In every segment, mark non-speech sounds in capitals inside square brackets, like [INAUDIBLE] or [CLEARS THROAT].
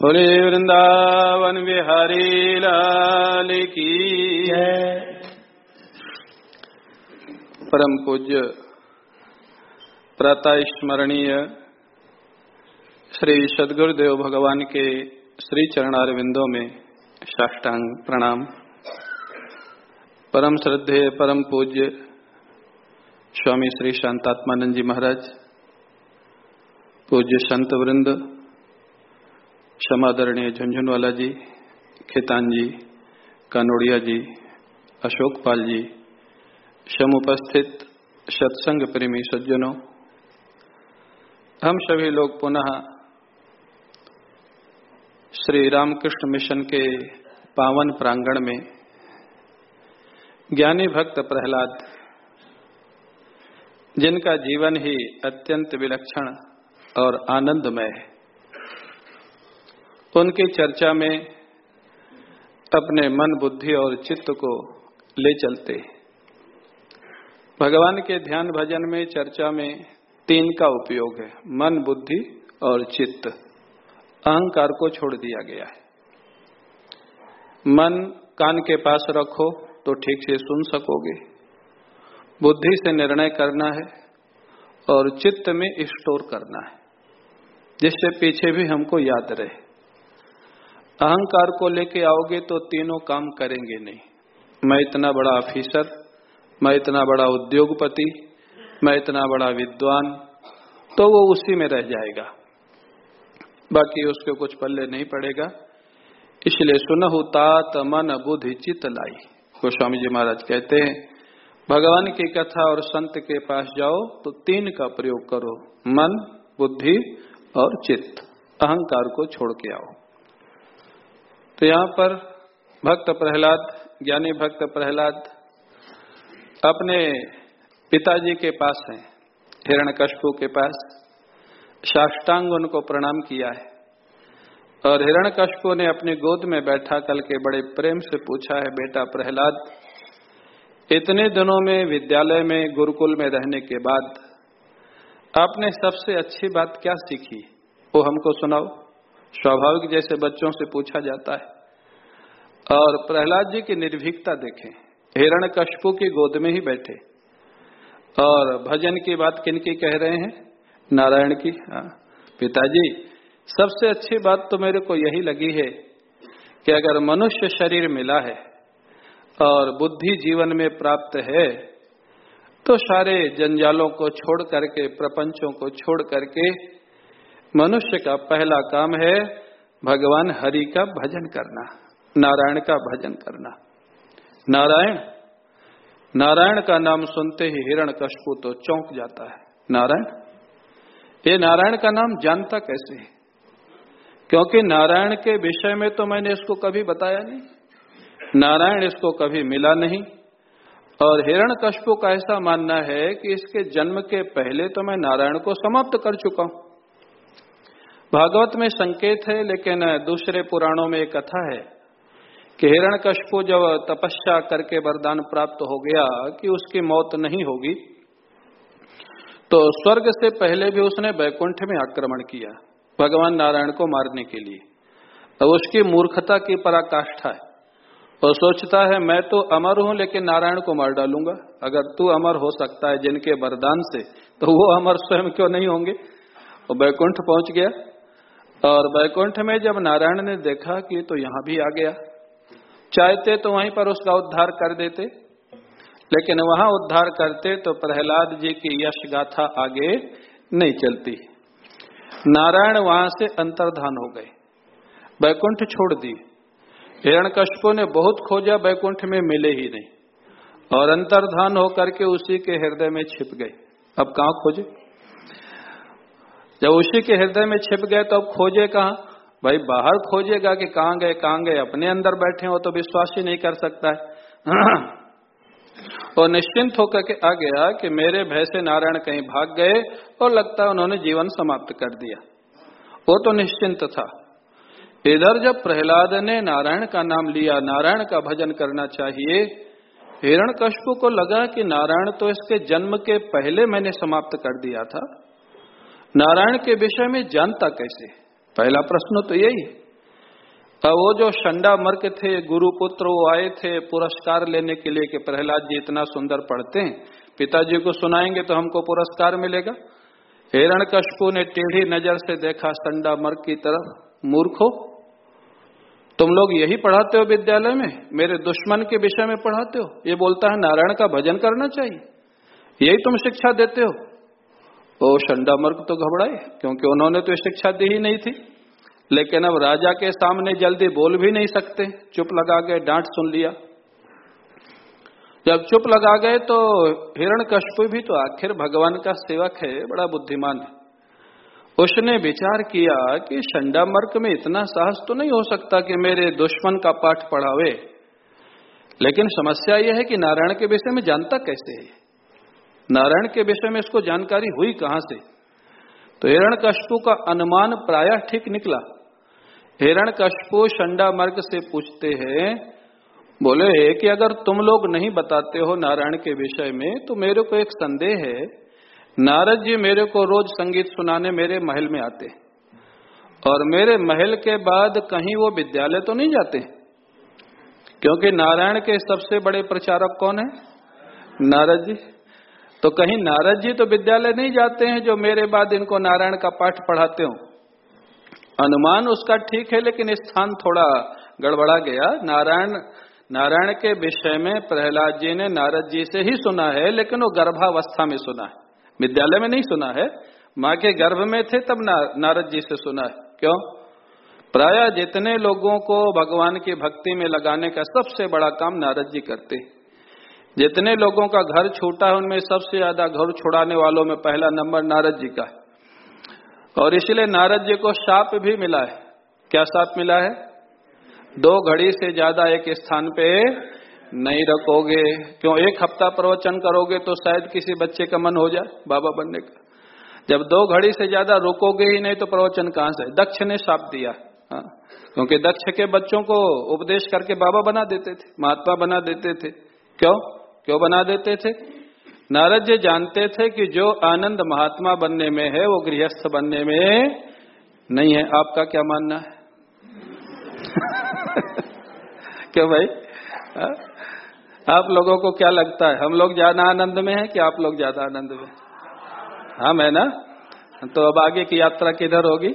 बोले वृंदावन बिहारी लाल की परम पूज्य प्रातः स्मरणीय श्री सदगुरुदेव भगवान के श्री चरणार विंदों में साष्टांग प्रणाम। परम श्रद्धेय, परम पूज्य स्वामी श्री शांतात्मानंद जी महाराज, पूज्य संत वृंद क्षमादरणीय झुंझुनवाला जी, खेतान जी, कानोड़िया जी अशोक पाल जी समुपस्थित सत्संग प्रेमी सज्जनों, हम सभी लोग पुनः श्री रामकृष्ण मिशन के पावन प्रांगण में ज्ञानी भक्त प्रहलाद, जिनका जीवन ही अत्यंत विलक्षण और आनंदमय है। उनकी चर्चा में अपने मन, बुद्धि और चित्त को ले चलते भगवान के ध्यान भजन में, चर्चा में तीन का उपयोग है। मन, बुद्धि और चित्त। अहंकार को छोड़ दिया गया है। मन, कान के पास रखो तो ठीक से सुन सकोगे। बुद्धि से निर्णय करना है और चित्त में स्टोर करना है, जिससे पीछे भी हमको याद रहे। अहंकार को लेके आओगे तो तीनों काम करेंगे नहीं। मैं इतना बड़ा ऑफिसर मैं इतना बड़ा उद्योगपति, मैं इतना बड़ा विद्वान तो वो उसी में रह जाएगा। बाकी उसके कुछ पल्ले नहीं पड़ेगा। इसलिए सुनहु तात मन बुद्धि चित लाई। गोस्वामी जी महाराज कहते हैं, भगवान की कथा और संत के पास जाओ तो तीन का प्रयोग करो, मन, बुद्धि और चित्त। अहंकार को छोड़ के आओ। तो यहाँ पर भक्त प्रहलाद, ज्ञानी भक्त प्रहलाद अपने पिताजी के पास हैं हिरण्यकशपु के पास। साष्टांग उनको प्रणाम किया है। और हिरण्यकशपु ने अपनी गोद में बैठा कल के बड़े प्रेम से पूछा है, बेटा प्रहलाद, इतने दिनों में विद्यालय में, गुरुकुल में रहने के बाद आपने सबसे अच्छी बात क्या सीखी? वो हमको सुनाओ। स्वाभाविक जैसे बच्चों से पूछा जाता है। और प्रहलाद जी की निर्भीकता देखें। हिरण कशपू की गोद में ही बैठे। और भजन की बात किन की कह रहे हैं? नारायण की। हाँ पिताजी, सबसे अच्छी बात तो मेरे को यही लगी है कि अगर मनुष्य शरीर मिला है और बुद्धि जीवन में प्राप्त है तो सारे जंजालों को छोड़ करके, प्रपंचों को छोड़ करके मनुष्य का पहला काम है भगवान हरि का भजन करना, नारायण का भजन करना। नारायण नारायण का नाम सुनते ही हिरण कशपू तो चौंक जाता है। नारायण, ये नारायण का नाम जानता कैसे है? क्योंकि नारायण के विषय में तो मैंने इसको कभी बताया नहीं। नारायण इसको कभी मिला नहीं। और हिरण कशपू का ऐसा मानना है कि इसके जन्म के पहले तो मैं नारायण को समाप्त कर चुका हूँ। भागवत में संकेत है, लेकिन दूसरे पुराणों में एक कथा है कि हिरण कशपू जब तपस्या करके वरदान प्राप्त हो गया कि उसकी मौत नहीं होगी तो स्वर्ग से पहले भी उसने बैकुंठ में आक्रमण किया, भगवान नारायण को मारने के लिए। तो उसकी मूर्खता की पराकाष्ठा है। और सोचता है, मैं तो अमर हूँ, लेकिन नारायण को मार डालूँगा। अगर तू अमर हो सकता है जिनके वरदान से तो वो अमर स्वयं क्यों नहीं होंगे? वो बैकुंठ पहुँच गया। और बैकुंठ में जब नारायण ने देखा कि तो यहाँ भी आ गया, चाहते तो वहीं पर उसका उद्धार कर देते, लेकिन वहाँ उद्धार करते तो प्रहलाद जी की यश गाथा आगे नहीं चलती। नारायण वहाँ से अंतर्धान हो गए बैकुंठ छोड़ दी हिरण हिरण्यकश्यप ने बहुत खोजा बैकुंठ में मिले ही नहीं, और अंतर्धान होकर के उसी के हृदय में छिप गए। अब कहा खोजे? जब उसी के हृदय में छिप गए तो अब खोजे कहा? भाई बाहर खोजेगा कि कहाँ गए कहाँ गए? अपने अंदर बैठे हो तो विश्वास ही नहीं कर सकता है। [CLEARS THROAT] और निश्चिंत होकर के आ गया कि मेरे भय से नारायण कहीं भाग गए और लगता है उन्होंने जीवन समाप्त कर दिया। वो तो निश्चिंत था। इधर जब प्रहलाद ने नारायण का नाम लिया, नारायण का भजन करना चाहिए हिरण को लगा कि नारायण तो इसके जन्म के पहले मैंने समाप्त कर दिया था। नारायण के विषय में जानता कैसे? पहला प्रश्न तो यही है। वो जो शंडा मर्क थे, गुरु पुत्र वो आए थे, पुरस्कार लेने के लिए कि प्रहलाद जी इतना सुंदर पढ़ते हैं, पिताजी को सुनाएँगे तो हमको पुरस्कार मिलेगा? हिरण कशपू ने टेढ़ी नज़र से देखा संडा मर्क की तरफ़। मूर्खो, तुम लोग यही पढ़ाते हो विद्यालय में? मेरे दुश्मन के विषय में पढ़ाते हो? ये बोलता है, नारायण का भजन करना चाहिए। यही तुम शिक्षा देते हो? वो शंडा मर्क तो घबराए, क्योंकि उन्होंने तो शिक्षा दी ही नहीं थी। लेकिन अब राजा के सामने जल्दी बोल भी नहीं सकते। चुप लगा गए, डांट सुन लिया। जब चुप लगा गए तो हिरण भी तो आखिर भगवान का सेवक है बड़ा बुद्धिमान है। उसने विचार किया कि शंडा मर्क में इतना साहस तो नहीं हो सकता कि मेरे दुश्मन का पाठ पढ़ावे। लेकिन समस्या यह है कि नारायण के विषय में जानता कैसे है? नारायण के विषय में इसको जानकारी हुई कहाँ से? तो हिरण कशपू का अनुमान प्राय ठीक निकला। हिरण कशपू शंडा मर्ग से पूछते हैं, बोले, है, कि अगर तुम लोग नहीं बताते हो नारायण के विषय में तो मेरे को एक संदेह है। नारद जी मेरे को रोज संगीत सुनाने मेरे महल में आते और मेरे महल के बाद कहीं वो विद्यालय तो नहीं जाते क्योंकि नारायण के सबसे बड़े प्रचारक कौन है? नारद जी। तो कहीं नारद जी तो विद्यालय नहीं जाते हैं जो मेरे बाद इनको नारायण का पाठ पढ़ाते हो। अनुमान उसका ठीक है, लेकिन स्थान थोड़ा गड़बड़ा गया। नारायण नारायण के विषय में प्रहलाद जी ने नारद जी से ही सुना है, लेकिन वो गर्भावस्था में सुना है। विद्यालय में नहीं सुना है। माँ के गर्भ में थे, तब नारद जी से सुना है। क्यों? प्राय जितने लोगों को भगवान की भक्ति में लगाने का सबसे बड़ा काम नारद जी करते जितने लोगों का घर छूटा है, उनमें सबसे ज़्यादा घर छुड़ाने वालों में पहला नंबर नारद जी का है। और इसलिए नारद जी को साप भी मिला है। क्या साप मिला है? दो घड़ी से ज़्यादा एक स्थान पे नहीं रखोगे। क्यों? एक हफ़्ता प्रवचन करोगे तो शायद किसी बच्चे का मन हो जाए, बाबा बनने का। जब दो घड़ी से ज़्यादा रुकोगे ही नहीं तो प्रवचन कहाँ से? दक्ष ने साप दिया। हाँ। क्योंकि दक्ष के बच्चों को उपदेश करके बाबा बना देते थे, महात्मा बना देते थे। क्यों? क्यों बना देते थे? नारद जी जानते थे कि जो आनंद महात्मा बनने में है, वो गृहस्थ बनने में नहीं है। आपका क्या मानना है? [LAUGHS] क्यों भाई? आप लोगों को क्या लगता है? हम लोग ज़्यादा आनंद में है कि आप लोग ज़्यादा आनंद में? हम है ना? तो अब आगे की यात्रा किधर होगी? [LAUGHS]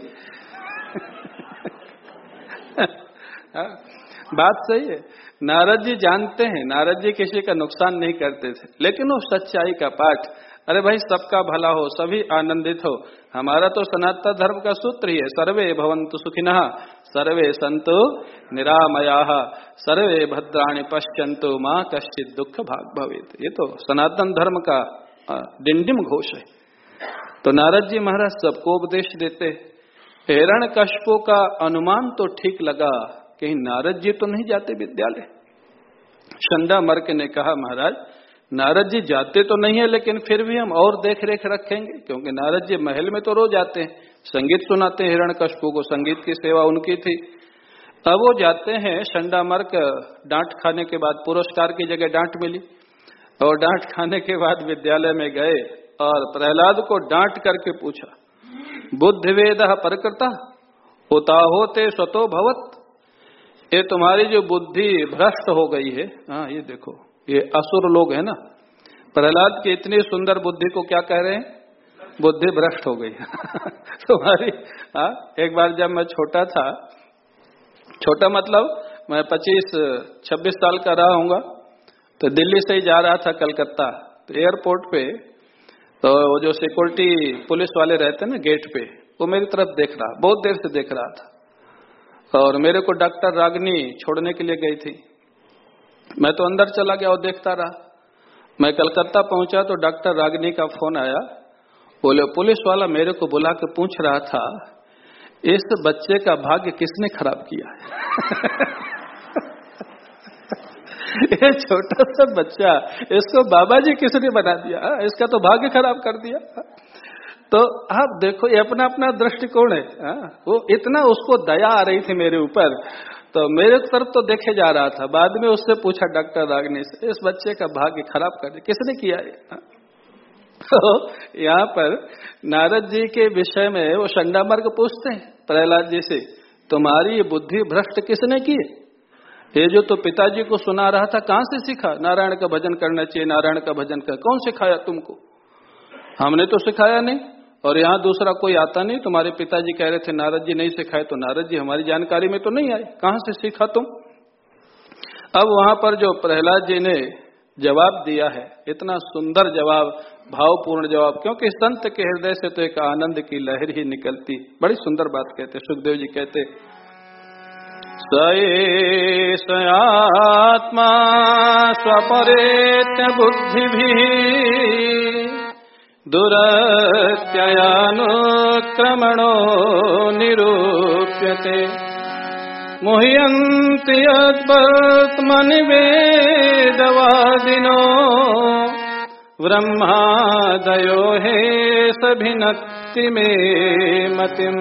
बात सही है। नारद जी जानते हैं, नारद जी किसी का नुकसान नहीं करते थे, लेकिन वो सच्चाई का पाठ, अरे भाई सबका भला हो, सभी आनंदित हो। हमारा तो सनातन धर्म का सूत्र ही है, सर्वे भवंतु सुखिन, सर्वे संतु निरामया, सर्वे भद्राणी पश्चंतु माँ कश्चित दुख भाग भवित। ये तो सनातन धर्म का डिंडिम घोष है। तो नारद जी महाराज सबको उपदेश देते हिरण कशपो का अनुमान तो ठीक लगा, कहीं नारद जी तो नहीं जाते विद्यालय। चंदा मर्क ने कहा, महाराज, नारद जी जाते तो नहीं है, लेकिन फिर भी हम और देख रेख रखेंगे, क्योंकि नारद जी महल में तो रोज आते हैं। संगीत सुनाते हैं हिरण कशपू को संगीत की सेवा उनकी थी। अब वो जाते हैं शंडा मर्क डांट खाने के बाद पुरस्कार की जगह डांट मिली। और डांट खाने के बाद विद्यालय में गए और प्रहलाद को डांट करके पूछा बुद्ध वेद परकृता होते स्वतो भवत? ये तुम्हारी जो बुद्धि भ्रष्ट हो गई है हाँ ये देखो, ये असुर लोग है ना, प्रहलाद की इतनी सुंदर बुद्धि को क्या कह रहे हैं? बुद्धि भ्रष्ट हो गई। [LAUGHS] तुम्हारी हाँ एक बार जब मैं छोटा था, छोटा मतलब मैं पच्चीस, छब्बीस साल का रहा हूँ तो दिल्ली से ही जा रहा था कलकत्ता तो एयरपोर्ट पे तो वो जो सिक्योरिटी पुलिस वाले रहते ना, गेट पे, वो मेरी तरफ़ देख रहा, बहुत देर से देख रहा था। और मेरे को डॉक्टर रागनी छोड़ने के लिए गई थी। मैं तो अंदर चला गया और देखता रहा। मैं कलकत्ता पहुँचा तो डॉक्टर रागनी का फ़ोन आया। बोले, पुलिस वाला मेरे को बुला के पूछ रहा था, इस बच्चे का भाग्य किसने खराब किया? [LAUGHS] ये छोटा सा बच्चा, इसको बाबा जी किसने बना दिया? इसका तो भाग्य खराब कर दिया। तो आप देखो, ये अपना अपना दृष्टिकोण है हाँ? वो इतना उसको दया आ रही थी मेरे ऊपर तो मेरे तरफ़ तो देखे जा रहा था। बाद में उससे पूछा डॉक्टर रागनी से इस बच्चे का भाग्य खराब कर दिया किसने किया है हाँ? तो यहाँ पर नारद जी के विषय में वो शंडा मार्ग पूछते हैं, प्रहलाद जी से, तुम्हारी ये बुद्धि भ्रष्ट किसने की? ये जो तो पिताजी को सुना रहा था, कहाँ से सीखा? नारायण का भजन करना चाहिए, नारायण का भजन कर, कौन सिखाया तुमको? हमने तो सिखाया नहीं। और यहाँ दूसरा कोई आता नहीं, तुम्हारे पिताजी कह रहे थे, नारद जी नहीं सिखाए तो नारद जी हमारी जानकारी में तो नहीं आए। कहाँ से सीखा तुम? अब वहाँ पर जो प्रहलाद जी ने जवाब दिया है, इतना सुंदर जवाब, भावपूर्ण जवाब, क्योंकि संत के हृदय से तो एक आनंद की लहर ही निकलती। बड़ी सुंदर बात कहते, सुखदेव जी कहते सत्मा स्वपरेत बुद्धि भी। दुरत्ययानुक्रमणो निरूप्यते। मुह्यन्ति यद्वर्त्मनिवेदवादिनो ब्रह्मादयो हे सभिनक्ति मे मतिम।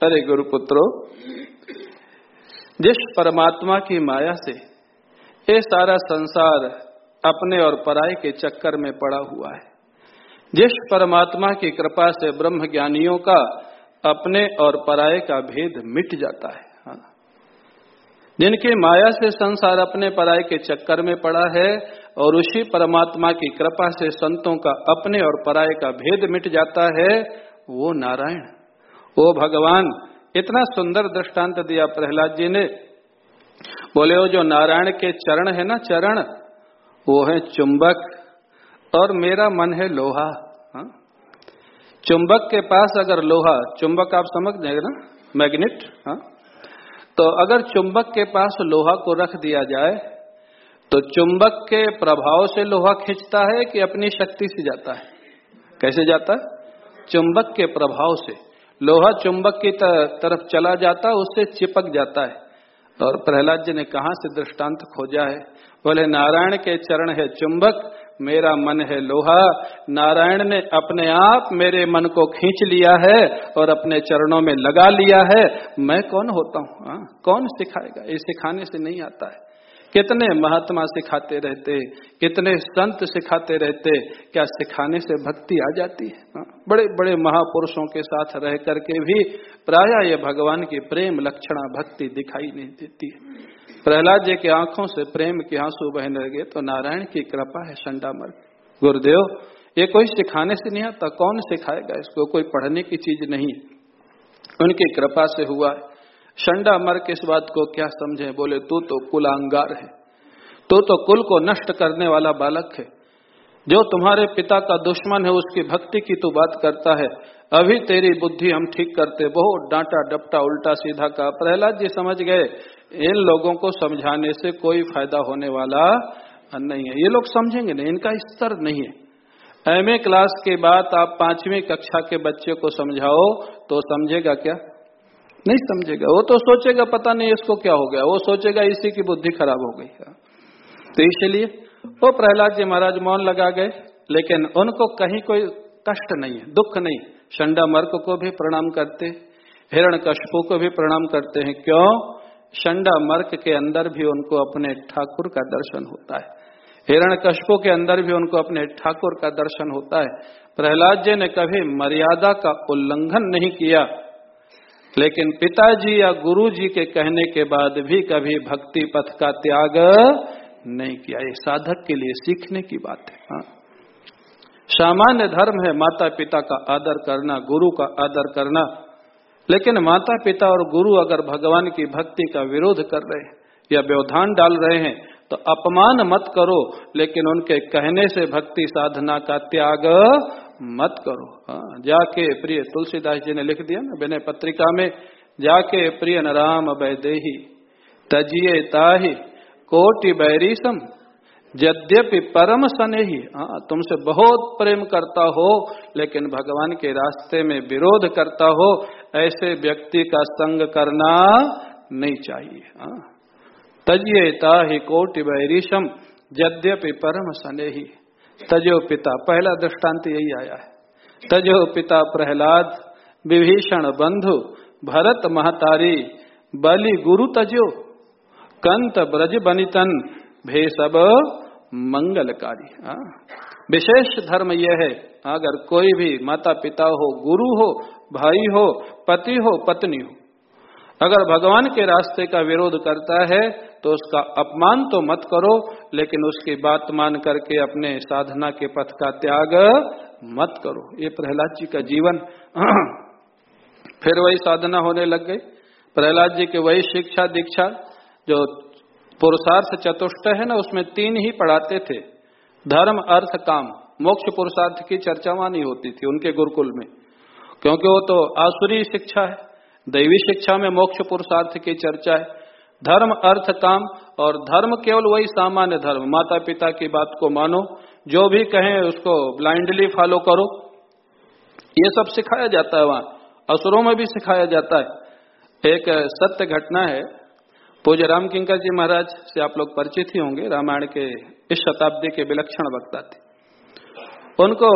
अरे गुरुपुत्रो, जिस परमात्मा की माया से ये सारा संसार अपने और पराय के चक्कर में पड़ा हुआ है जिस परमात्मा की कृपा से ब्रह्म ज्ञानियों का अपने और पराये का भेद मिट जाता है हाँ। जिनकी माया से संसार अपने पराये के चक्कर में पड़ा है और उसी परमात्मा की कृपा से संतों का अपने और पराये का भेद मिट जाता है, वो नारायण वो भगवान, इतना सुंदर दृष्टांत दिया प्रहलाद जी ने बोले वो जो नारायण के चरण है ना चरण, वो है चुंबक और मेरा मन है लोहा? चुंबक के पास अगर लोहा, चुंबक आप समझ जाएँगे ना? मैग्नेट, हा? तो अगर चुंबक के पास लोहा को रख दिया जाए तो चुंबक के प्रभाव से लोहा खींचता है कि अपनी शक्ति से जाता है? कैसे जाता है? चुंबक के प्रभाव से। लोहा चुंबक की तरफ़ चला जाता है उससे चिपक जाता है। और प्रहलाद जी ने कहा से दृष्टांत खोजा है? बोले, नारायण के चरण है चुंबक मेरा मन है लोहा। नारायण ने अपने आप मेरे मन को खींच लिया है और अपने चरणों में लगा लिया है। मैं कौन होता हूँ? हाँ? कौन सिखाएगा? ये सिखाने से नहीं आता है। कितने महात्मा सिखाते रहते, कितने संत सिखाते रहते, क्या सिखाने से भक्ति आ जाती है? हाँ? बड़े बड़े महापुरुषों के साथ रह करके भी प्राय ये भगवान की प्रेम लक्षणा भक्ति दिखाई नहीं देती है। प्रहलाद जी की आँखों से प्रेम के आँसू बहने लगे तो नारायण की कृपा है संडा संडामर गुरुदेव, ये कोई सिखाने से नहीं आता, कौन सिखाएगा इसको? कोई पढ़ने की चीज़ नहीं। उनकी कृपा से हुआ शंडा मर के इस बात को क्या समझे? बोले, तू तो कुलांगार है। तू तो कुल को नष्ट करने वाला बालक है। जो तुम्हारे पिता का दुश्मन है, उसकी भक्ति की तू बात करता है। अभी तेरी बुद्धि हम ठीक करते, बहुत डांटा डपटा उल्टा सीधा का प्रहलाद जी समझ गए इन लोगों को समझाने से कोई फ़ायदा होने वाला नहीं है। ये लोग समझेंगे नहीं, इनका स्तर नहीं है। एमए क्लास के बाद आप पांचवी कक्षा के बच्चे को समझाओ तो समझेगा क्या? नहीं समझेगा। वो तो सोचेगा, पता नहीं इसको क्या हो गया। वो सोचेगा इसी की बुद्धि खराब हो गई। है। तो इसलिए वो प्रहलाद जी महाराज मौन लगा गए, लेकिन उनको कहीं कोई कष्ट नहीं है, दुख नहीं। शंडा मर्क को भी प्रणाम करते हिरण कशपू को भी प्रणाम करते हैं। क्यों? शंडा मर्क के अंदर भी उनको अपने ठाकुर का दर्शन होता है। हिरण कशपो के अंदर भी उनको अपने ठाकुर का दर्शन होता है। प्रहलाद जी ने कभी मर्यादा का उल्लंघन नहीं किया, लेकिन पिताजी या गुरु जी के कहने के बाद भी कभी भक्ति पथ का त्याग नहीं किया। ये साधक के लिए सीखने की बात है। हाँ। सामान्य धर्म है माता पिता का आदर करना, गुरु का आदर करना। लेकिन माता पिता और गुरु अगर भगवान की भक्ति का विरोध कर रहे हैं या व्यवधान डाल रहे हैं तो अपमान मत करो, लेकिन उनके कहने से भक्ति साधना का त्याग मत करो। हाँ जाके प्रिय तुलसीदास जी ने लिख दिया ना विनय पत्रिका में, जाके प्रिय नाम वैदेही तजिए ताही, कोटि बैरीसम यद्यपि परम स्नेही हाँ तुमसे बहुत प्रेम करता हो, लेकिन भगवान के रास्ते में विरोध करता हो, ऐसे व्यक्ति का संग करना नहीं चाहिए हाँ। तजिएता ही कोटि वैरिशम यद्यपि परम स्नेही तजो पिता, पहला दृष्टांत यही आया है तजो पिता प्रहलाद, विभीषण बंधु, भरत महतारी, बलि गुरु तजो, कंत ब्रज बनितन, भेसब मंगलकारी हाँ। विशेष धर्म यह है, अगर कोई भी माता पिता हो, गुरु हो, भाई हो, पति हो, पत्नी हो, अगर भगवान के रास्ते का विरोध करता है तो उसका अपमान तो मत करो, लेकिन उसकी बात मान करके अपने साधना के पथ का त्याग मत करो। ये प्रहलाद जी का जीवन। [CLEARS THROAT] फिर वही साधना होने लग गई। प्रहलाद जी की वही शिक्षा दीक्षा, जो पुरुषार्थ चतुष्ट है ना, उसमें तीन ही पढ़ाते थे। धर्म, अर्थ, काम। मोक्ष पुरुषार्थ की चर्चा वहाँ नहीं होती थी उनके गुरुकुल में। क्योंकि वो तो आसुरी शिक्षा है, दैवी शिक्षा में मोक्ष पुरुषार्थ की चर्चा है। धर्म, अर्थ, काम और धर्म केवल वही सामान्य धर्म। माता पिता की बात को मानो, जो भी कहें उसको ब्लाइंडली फॉलो करो। ये सब सिखाया जाता है वहाँ। असुरों में भी सिखाया जाता है। एक सत्य घटना है पूज्य राम किंकर जी महाराज से आप लोग परिचित ही होंगे। रामायण के इस शताब्दी के विलक्षण वक्ता थे। उनको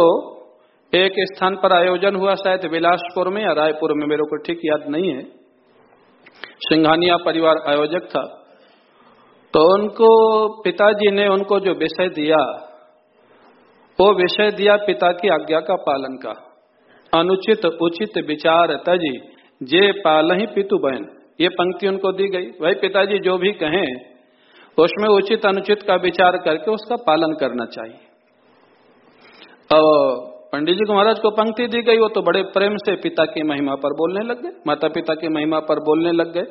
एक स्थान पर आयोजन हुआ शायद बिलासपुर में या रायपुर में, मेरे को ठीक याद नहीं है। सिंघानिया परिवार आयोजक था। तो उनको पिताजी ने उनको जो विषय दिया, वो विषय दिया पिता की आज्ञा का पालन का। अनुचित उचित विचार तजी, जे पाल ही पितु बहन ये पंक्ति उनको दी गई। भाई पिताजी जो भी कहें, उसमें उचित अनुचित का विचार करके उसका पालन करना चाहिए। और पंडित जी को महाराज को पंक्ति दी गई, वो तो बड़े प्रेम से पिता की महिमा पर बोलने लग गए माता पिता की महिमा पर बोलने लग गए।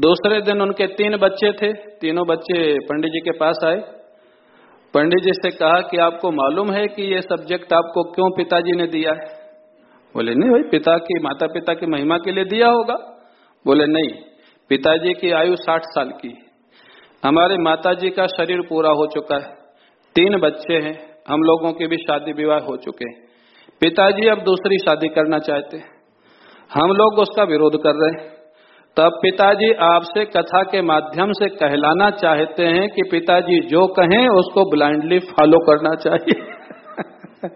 दूसरे दिन उनके तीन बच्चे थे, तीनों बच्चे पंडित जी के पास आए। पंडित जी से कहा कि आपको मालूम है कि ये सब्जेक्ट आपको क्यों पिताजी ने दिया है? बोले, नहीं भाई, पिता की माता पिता की महिमा के लिए दिया होगा। बोले, नहीं, पिताजी की आयु साठ साल की हमारे माता जी का शरीर पूरा हो चुका है। तीन बच्चे हैं, हम लोगों के भी शादी विवाह हो चुके हैं। पिताजी अब दूसरी शादी करना चाहते हम लोग उसका विरोध कर रहे हैं। तब पिताजी आपसे कथा के माध्यम से कहलाना चाहते हैं कि पिताजी जो कहें, उसको ब्लाइंडली फॉलो करना चाहिए। [LAUGHS]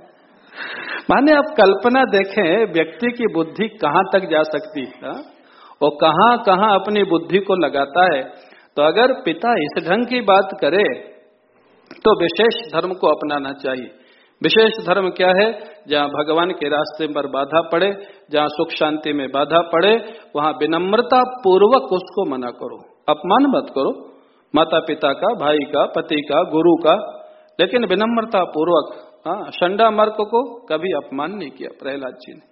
माने आप कल्पना देखें, व्यक्ति की बुद्धि कहाँ तक जा सकती है? वो कहाँ कहाँ अपनी बुद्धि को लगाता है। तो अगर पिता इस ढंग की बात करे तो विशेष धर्म को अपनाना चाहिए। विशेष धर्म क्या है? जहाँ भगवान के रास्ते पर बाधा पड़े, जहाँ सुख शांति में बाधा पड़े, वहाँ विनम्रता पूर्वक उसको मना करो। अपमान मत करो। माता पिता का, भाई का, पति का, गुरु का। लेकिन विनम्रता पूर्वक हाँ शंडा मर्क को कभी अपमान नहीं किया, प्रहलाद जी ने।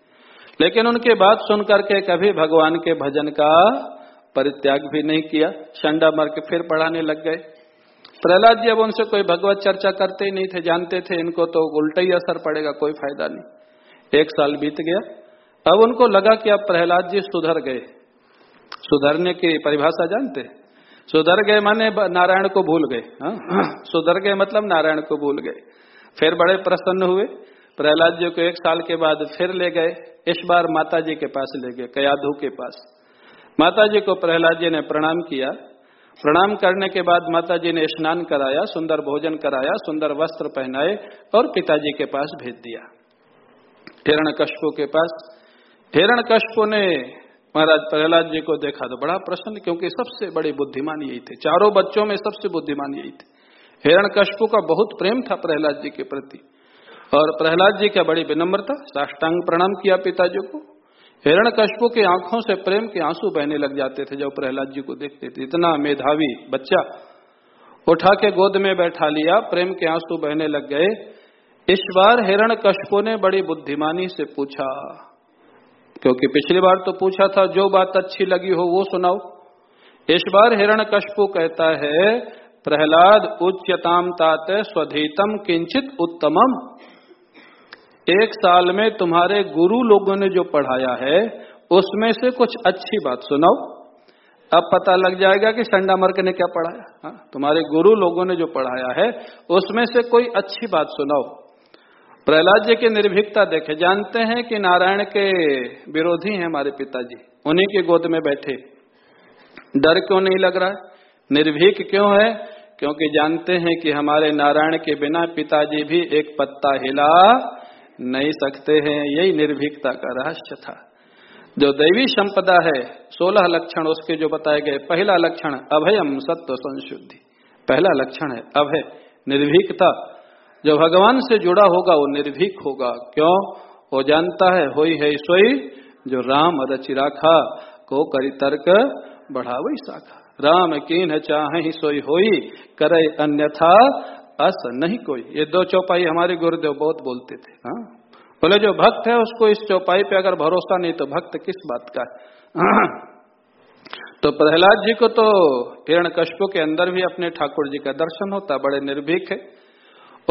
लेकिन उनके बात सुन करके कभी भगवान के भजन का परित्याग भी नहीं किया। शंडा के फिर पढ़ाने लग गए। प्रहलाद जी अब उनसे कोई भगवत चर्चा करते ही नहीं थे, जानते थे इनको तो उल्टा ही असर पड़ेगा, कोई फ़ायदा नहीं। एक साल बीत गया। अब उनको लगा कि अब प्रहलाद जी सुधर गए। सुधरने की परिभाषा जानते? सुधर गए माने नारायण को भूल गए। हाँ? सुधर गए मतलब नारायण को भूल गए। फिर बड़े प्रसन्न हुए। प्रहलाद जी को एक साल के बाद फिर ले गए। इस बार माता जी के पास ले गए, कयाधु के पास। माता जी को प्रहलाद जी ने प्रणाम किया। प्रणाम करने के बाद माता जी ने स्नान कराया, सुंदर भोजन कराया, सुंदर वस्त्र पहनाए और पिताजी के पास भेज दिया। हिरण कशपो के पास। हिरण कशपो ने महाराज प्रहलाद जी को देखा तो बड़ा प्रसन्न, क्योंकि सबसे बड़े बुद्धिमान यही थे। चारों बच्चों में सबसे बुद्धिमान यही थे। हिरण कशपु का बहुत प्रेम था प्रहलाद जी के प्रति। और प्रहलाद जी का बड़ी विनम्रता, साष्टांग प्रणाम किया पिताजी को। हिरण कशपु की आँखों से प्रेम के आँसू बहने लग जाते थे जब प्रहलाद जी को देखते थे। इतना मेधावी बच्चा उठा के गोद में बैठा लिया, प्रेम के आँसू बहने लग गए। इस बार हिरण कशपु ने बड़ी बुद्धिमानी से पूछा, क्योंकि पिछली बार तो पूछा था, जो बात अच्छी लगी हो वो सुनाओ। इस बार हिरण कशपु कहता है, प्रहलाद उच्चताम तात स्वधीतम किंचित उत्तमम। एक साल में तुम्हारे गुरु लोगों ने जो पढ़ाया है, उसमें से कुछ अच्छी बात सुनाओ। अब पता लग जाएगा कि संडा मर्क ने क्या पढ़ाया। हा? तुम्हारे गुरु लोगों ने जो पढ़ाया है, उसमें से कोई अच्छी बात सुनाओ। प्रहलाद जी की निर्भीकता देखे। जानते हैं कि नारायण के विरोधी हैं हमारे पिताजी। उन्हीं के गोद में बैठे। डर क्यों नहीं लग रहा है? निर्भीक क्यों है? क्योंकि जानते हैं कि हमारे नारायण के बिना पिताजी भी एक पत्ता हिला नहीं सकते हैं, यही निर्भीकता का रहस्य था। जो दैवी संपदा है, सोलह लक्षण उसके जो बताए गए, पहला लक्षण अभयम सत्व संशुद्धि। पहला लक्षण है अभय, निर्भीकता। जो भगवान से जुड़ा होगा, वो निर्भीक होगा। क्यों? वो जानता है हो है सोई जो राम रचि राखा को करी तर्क, बढ़ावई शाखा राम कीन चाहे सोई होई, करे अन्यथा अस नहीं कोई। ये दो चौपाई हमारे गुरुदेव बहुत बोलते थे हाँ? बोले, जो भक्त है, उसको इस चौपाई पे अगर भरोसा नहीं तो भक्त किस बात का है? [CLEARS THROAT] तो प्रहलाद जी को तो हिरण कश्पो के अंदर भी अपने ठाकुर जी का दर्शन होता, बड़े निर्भीक है।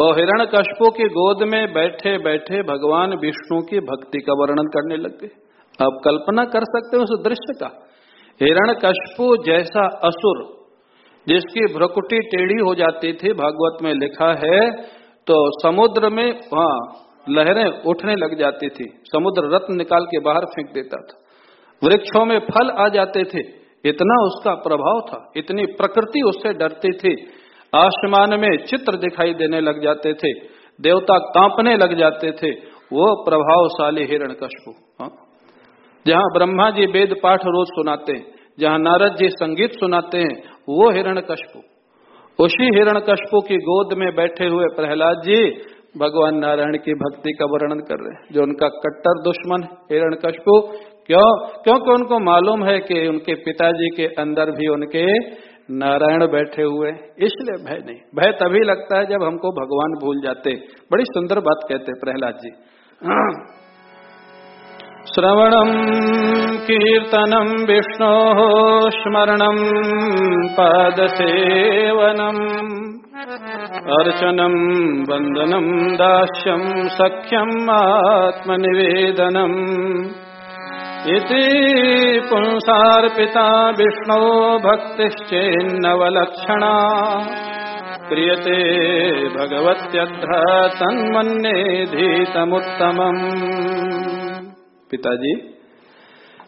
और हिरण कश्पो की गोद में बैठे बैठे भगवान विष्णु की भक्ति का वर्णन करने लग गए। आप कल्पना कर सकते हो उस दृश्य का। हिरण कश्पु जैसा असुर जिसकी भ्रकुटी टेढ़ी हो जाती थी, भागवत में लिखा है तो समुद्र में वहाँ लहरें उठने लग जाती थी। समुद्र रत्न निकाल के बाहर फेंक देता था। वृक्षों में फल आ जाते थे। इतना उसका प्रभाव था, इतनी प्रकृति उससे डरती थी। आसमान में चित्र दिखाई देने लग जाते थे, देवता कांपने लग जाते थे। वो प्रभावशाली हिरण कशपु हाँ? जहाँ ब्रह्मा जी वेद पाठ रोज सुनाते हैं, जहाँ नारद जी संगीत सुनाते हैं वो हिरण कशपु उसी हिरण कशपु की गोद में बैठे हुए प्रहलाद जी भगवान नारायण की भक्ति का वर्णन कर रहे हैं। जो उनका कट्टर दुश्मन हिरण कशपु क्यों? क्योंकि उनको मालूम है कि उनके पिताजी के अंदर भी उनके नारायण बैठे हुए इसलिए भय नहीं। भय तभी लगता है जब हमको भगवान भूल जाते। बड़ी सुंदर बात कहते प्रहलाद जी। श्रवणम कीर्तनम विष्णो स्मरणम पद सेवनम अर्चनम वंदनम दास्यम सख्यम आत्मनिवेदनम इति पुंसार्पिता विष्णो भक्तिश्चेन्नवलक्षणा। क्रियते भगवत्यध्र तन्मन्नेधीतमुत्तमम् पिताजी,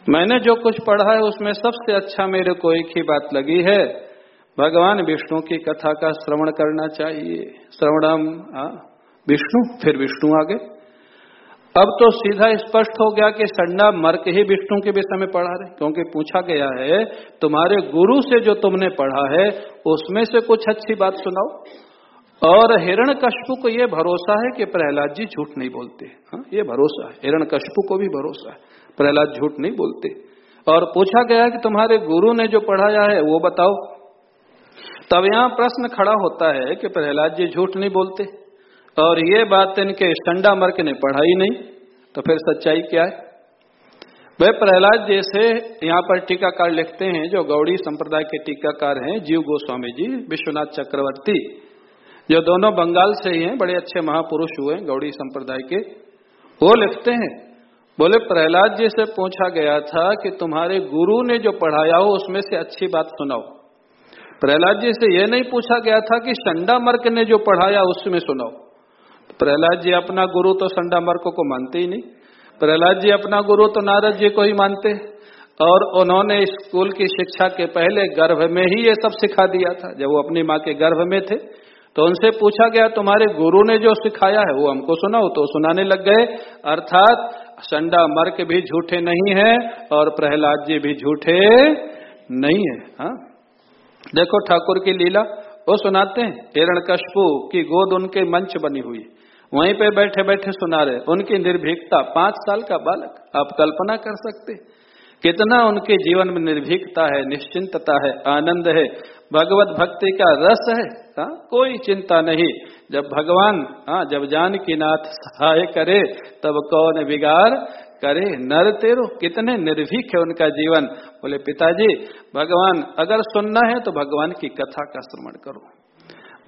मैंने जो कुछ पढ़ा है उसमें सबसे अच्छा मेरे को एक ही बात लगी है। भगवान विष्णु की कथा का श्रवण करना चाहिए। श्रवणम विष्णु, फिर विष्णु आगे। अब तो सीधा स्पष्ट हो गया कि संडा मर के ही विष्णु के विषय में पढ़ा रहे। क्योंकि पूछा गया है, तुम्हारे गुरु से जो तुमने पढ़ा है, उसमें से कुछ अच्छी बात सुनाओ। और हिरण कशपु को यह भरोसा है कि प्रहलाद जी झूठ नहीं बोलते। हाँ ये भरोसा है। हिरण कशपु को भी भरोसा है। प्रहलाद झूठ नहीं बोलते। और पूछा गया कि तुम्हारे गुरु ने जो पढ़ाया है, वो बताओ। तब यहाँ प्रश्न खड़ा होता है कि प्रहलाद जी झूठ नहीं बोलते। और ये बात इनके संडा मर्क ने पढ़ाई नहीं तो फिर सच्चाई क्या है? वे प्रहलाद जैसे यहाँ पर टीकाकार लिखते हैं, जो गौड़ी संप्रदाय के टीकाकार हैं, जीव गोस्वामी जी, विश्वनाथ चक्रवर्ती। जो दोनों बंगाल से ही हैं, बड़े अच्छे महापुरुष हुए गौड़ी संप्रदाय के, वो लिखते हैं, बोले, प्रहलाद जी से पूछा गया था कि तुम्हारे गुरु ने जो पढ़ाया हो, उसमें से अच्छी बात सुनाओ। प्रहलाद जी से यह नहीं पूछा गया था कि संडा मर्क ने जो पढ़ाया, उसमें सुनाओ। प्रहलाद जी अपना गुरु तो संडा मर्क को मानते ही नहीं। प्रहलाद जी अपना गुरु तो नारद जी को ही मानते। और उन्होंने स्कूल की शिक्षा के पहले गर्भ में ही ये सब सिखा दिया था, जब वो अपनी माँ के गर्भ में थे। तो उनसे पूछा गया, तुम्हारे गुरु ने जो सिखाया है, वो हमको सुनाओ। तो सुनाने लग गए, अर्थात संडा मर्क भी झूठे नहीं है और प्रहलाद जी भी झूठे नहीं है हाँ? देखो ठाकुर की लीला, वो सुनाते हैं हिरण कशपू की गोद उनके मंच बनी हुई। वहीं पे बैठे बैठे सुना रहे, उनकी निर्भीकता, पाँच साल का बालक, आप कल्पना कर सकते कितना उनके जीवन में निर्भीकता है निश्चिंतता है आनंद है भगवत भक्ति का रस है हा? कोई चिंता नहीं। जब भगवान हाँ जब जान की नाथ सहाय करे तब कौन बिगाड़ करे? नर तेरो कितने निर्भीक है उनका जीवन। बोले पिताजी भगवान अगर सुनना है तो भगवान की कथा का श्रवण करो।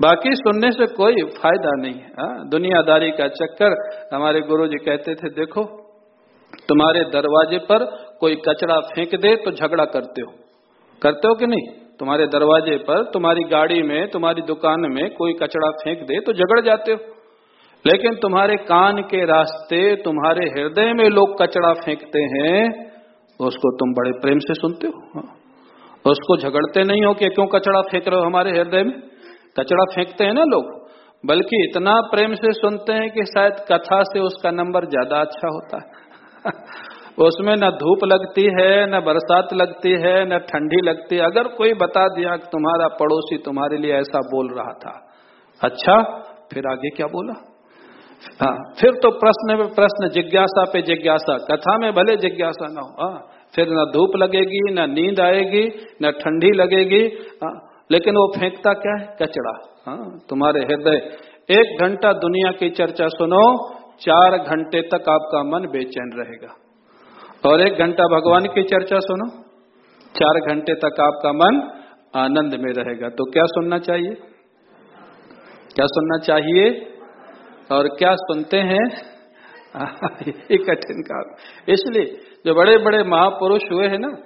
बाकी सुनने से कोई फ़ायदा नहीं है हाँ, दुनियादारी का चक्कर। हमारे गुरु जी कहते थे देखो तुम्हारे दरवाजे पर कोई कचरा फेंक दे तो झगड़ा करते हो। करते हो कि नहीं? तुम्हारे दरवाजे पर, तुम्हारी गाड़ी में, तुम्हारी दुकान में कोई कचरा फेंक दे तो झगड़ जाते हो। लेकिन तुम्हारे कान के रास्ते, तुम्हारे हृदय में लोग कचरा फेंकते हैं, उसको तुम बड़े प्रेम से सुनते हो। हाँ। उसको झगड़ते नहीं हो कि क्यों कचरा फेंक रहे हो हमारे हृदय में? कचरा फेंकते हैं ना लोग। बल्कि इतना प्रेम से सुनते हैं कि शायद कथा से उसका नंबर ज़्यादा अच्छा होता है। [LAUGHS] उसमें न धूप लगती है न बरसात लगती है न ठंडी लगती है। अगर कोई बता दिया कि तुम्हारा पड़ोसी तुम्हारे लिए ऐसा बोल रहा था अच्छा फिर आगे क्या बोला? हाँ फिर तो प्रश्न पे प्रश्न जिज्ञासा पे जिज्ञासा कथा में भले जिज्ञासा ना हो। हाँ फिर न धूप लगेगी न नींद आएगी न ठंडी लगेगी। आ, लेकिन वो फेंकता क्या है? कचड़ा हाँ तुम्हारे हृदय। एक घंटा दुनिया की चर्चा सुनो चार घंटे तक आपका मन बेचैन रहेगा। और एक घंटा भगवान की चर्चा सुनो। चार घंटे तक आपका मन आनंद में रहेगा। तो क्या सुनना चाहिए? क्या सुनना चाहिए? और क्या सुनते हैं? [LAUGHS] कठिन काम। इसलिए जो बड़े बड़े महापुरुष हुए हैं ना,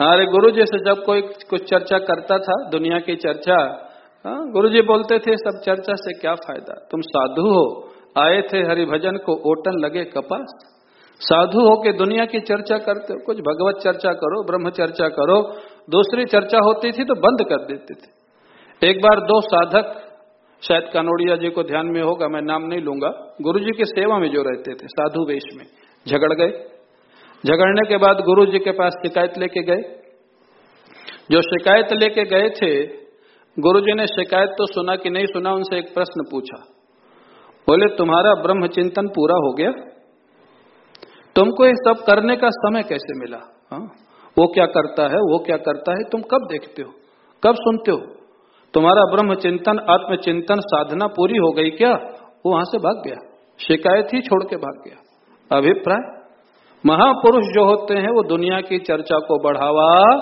हमारे गुरु जी से जब कोई कुछ चर्चा करता था, दुनिया की चर्चा हाँ गुरु जी बोलते थे, सब चर्चा से क्या फ़ायदा? तुम साधु हो। आए थे हरिभजन को, ओटन लगे कपास। साधु हो के दुनिया की चर्चा करते हो, कुछ भगवत चर्चा करो, ब्रह्म चर्चा करो, दूसरी चर्चा होती थी तो बंद कर देते थे। एक बार दो साधक, शायद कानोड़िया जी को ध्यान में होगा, मैं नाम नहीं लूँगा गुरु जी की सेवा में जो रहते थे, साधु वेश में, झगड़ गए। झगड़ने के बाद गुरु जी के पास शिकायत लेके गए। जो शिकायत लेके गए थे गुरु जी ने शिकायत तो सुना कि नहीं सुना, उनसे एक प्रश्न पूछा। बोले, तुम्हारा ब्रह्म चिंतन पूरा हो गया? तुमको ये सब करने का समय कैसे मिला? हा? वो क्या करता है? वो क्या करता है? तुम कब देखते हो? कब सुनते हो? तुम्हारा ब्रह्म चिंतन आत्म चिंतन साधना पूरी हो गई क्या? वो वहाँ से भाग गया। शिकायत ही छोड़ के भाग गया। अभिप्राय? महापुरुष जो होते हैं वो दुनिया की चर्चा को बढ़ावा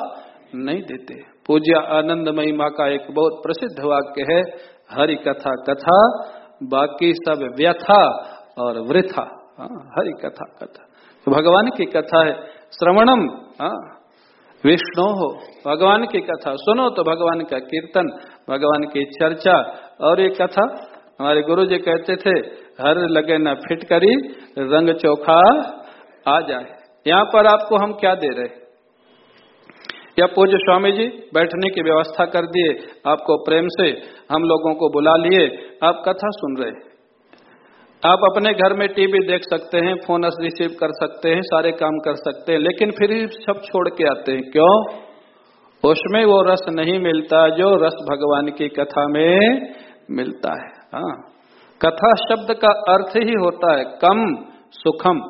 नहीं देते। पूज्य आनंदमयी माँ का एक बहुत प्रसिद्ध वाक्य है हरि कथा कथा बाकी सब व्यथा और वृथा। हाँ, हरि कथा कथा। तो भगवान की कथा है, श्रवणम हाँ विष्णु हो, भगवान की कथा। सुनो तो भगवान का कीर्तन, भगवान की चर्चा। और ये कथा, हमारे गुरु जी कहते थे, हर लगे न फिट करी, रंग चोखा आ जाए। यहाँ पर आपको हम क्या दे रहे या पूज्य स्वामी जी, बैठने की व्यवस्था कर दिए, आपको प्रेम से हम लोगों को बुला लिए, आप कथा सुन रहे आप अपने घर में टीवी देख सकते हैं फ़ोन रिसीव कर सकते हैं, सारे काम कर सकते हैं, लेकिन फिर सब छोड़ के आते हैं। क्यों? उसमें वो रस नहीं मिलता जो रस भगवान की कथा में मिलता है। हाँ। कथा शब्द का अर्थ ही होता है कम, सुखम।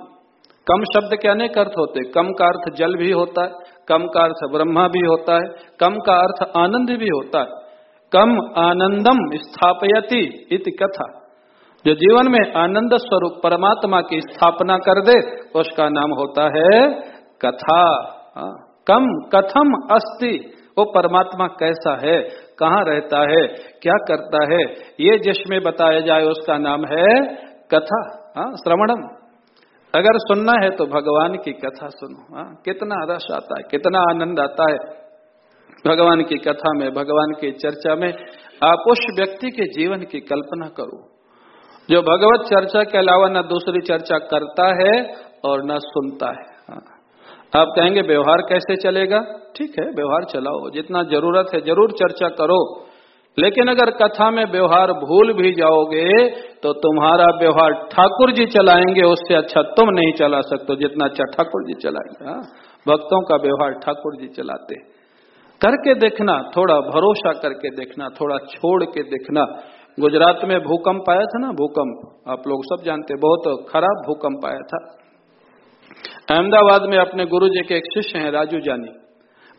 कम शब्द के अनेक अर्थ होते कम का अर्थ जल भी होता है, कम का अर्थ ब्रह्मा भी होता है, कम का अर्थ आनंद भी होता है। कम आनंदम स्थापयति इति कथा। जो जीवन में आनंद स्वरूप परमात्मा की स्थापना कर दे, उसका नाम होता है कथा। कम कथम अस्ति, वो परमात्मा कैसा है, कहाँ रहता है, क्या करता है, ये जिसमें बताया जाए उसका नाम है कथा श्रवणम। अगर सुनना है तो भगवान की कथा सुनो। हाँ कितना रस आता है, कितना आनंद आता है। भगवान की कथा में, भगवान की चर्चा में आप उस व्यक्ति के जीवन की कल्पना करो। जो भगवत चर्चा के अलावा न दूसरी चर्चा करता है और न सुनता है। हाँ। आप कहेंगे, व्यवहार कैसे चलेगा? ठीक है, व्यवहार चलाओ। जितना ज़रूरत है, ज़रूर चर्चा करो। लेकिन अगर कथा में व्यवहार भूल भी जाओगे तो तुम्हारा व्यवहार ठाकुर जी चलाएँगे, उससे अच्छा तुम नहीं चला सकते, जितना अच्छा ठाकुर जी चलाएँगे। हाँ। भक्तों का व्यवहार ठाकुर जी चलाते। करके देखना, थोड़ा भरोसा करके देखना, थोड़ा छोड़ के देखना। गुजरात में भूकंप आया था ना, भूकंप। आप लोग सब जानते बहुत खराब भूकंप आया था। अहमदाबाद में अपने गुरु जी के एक शिष्य हैं, राजू जानी।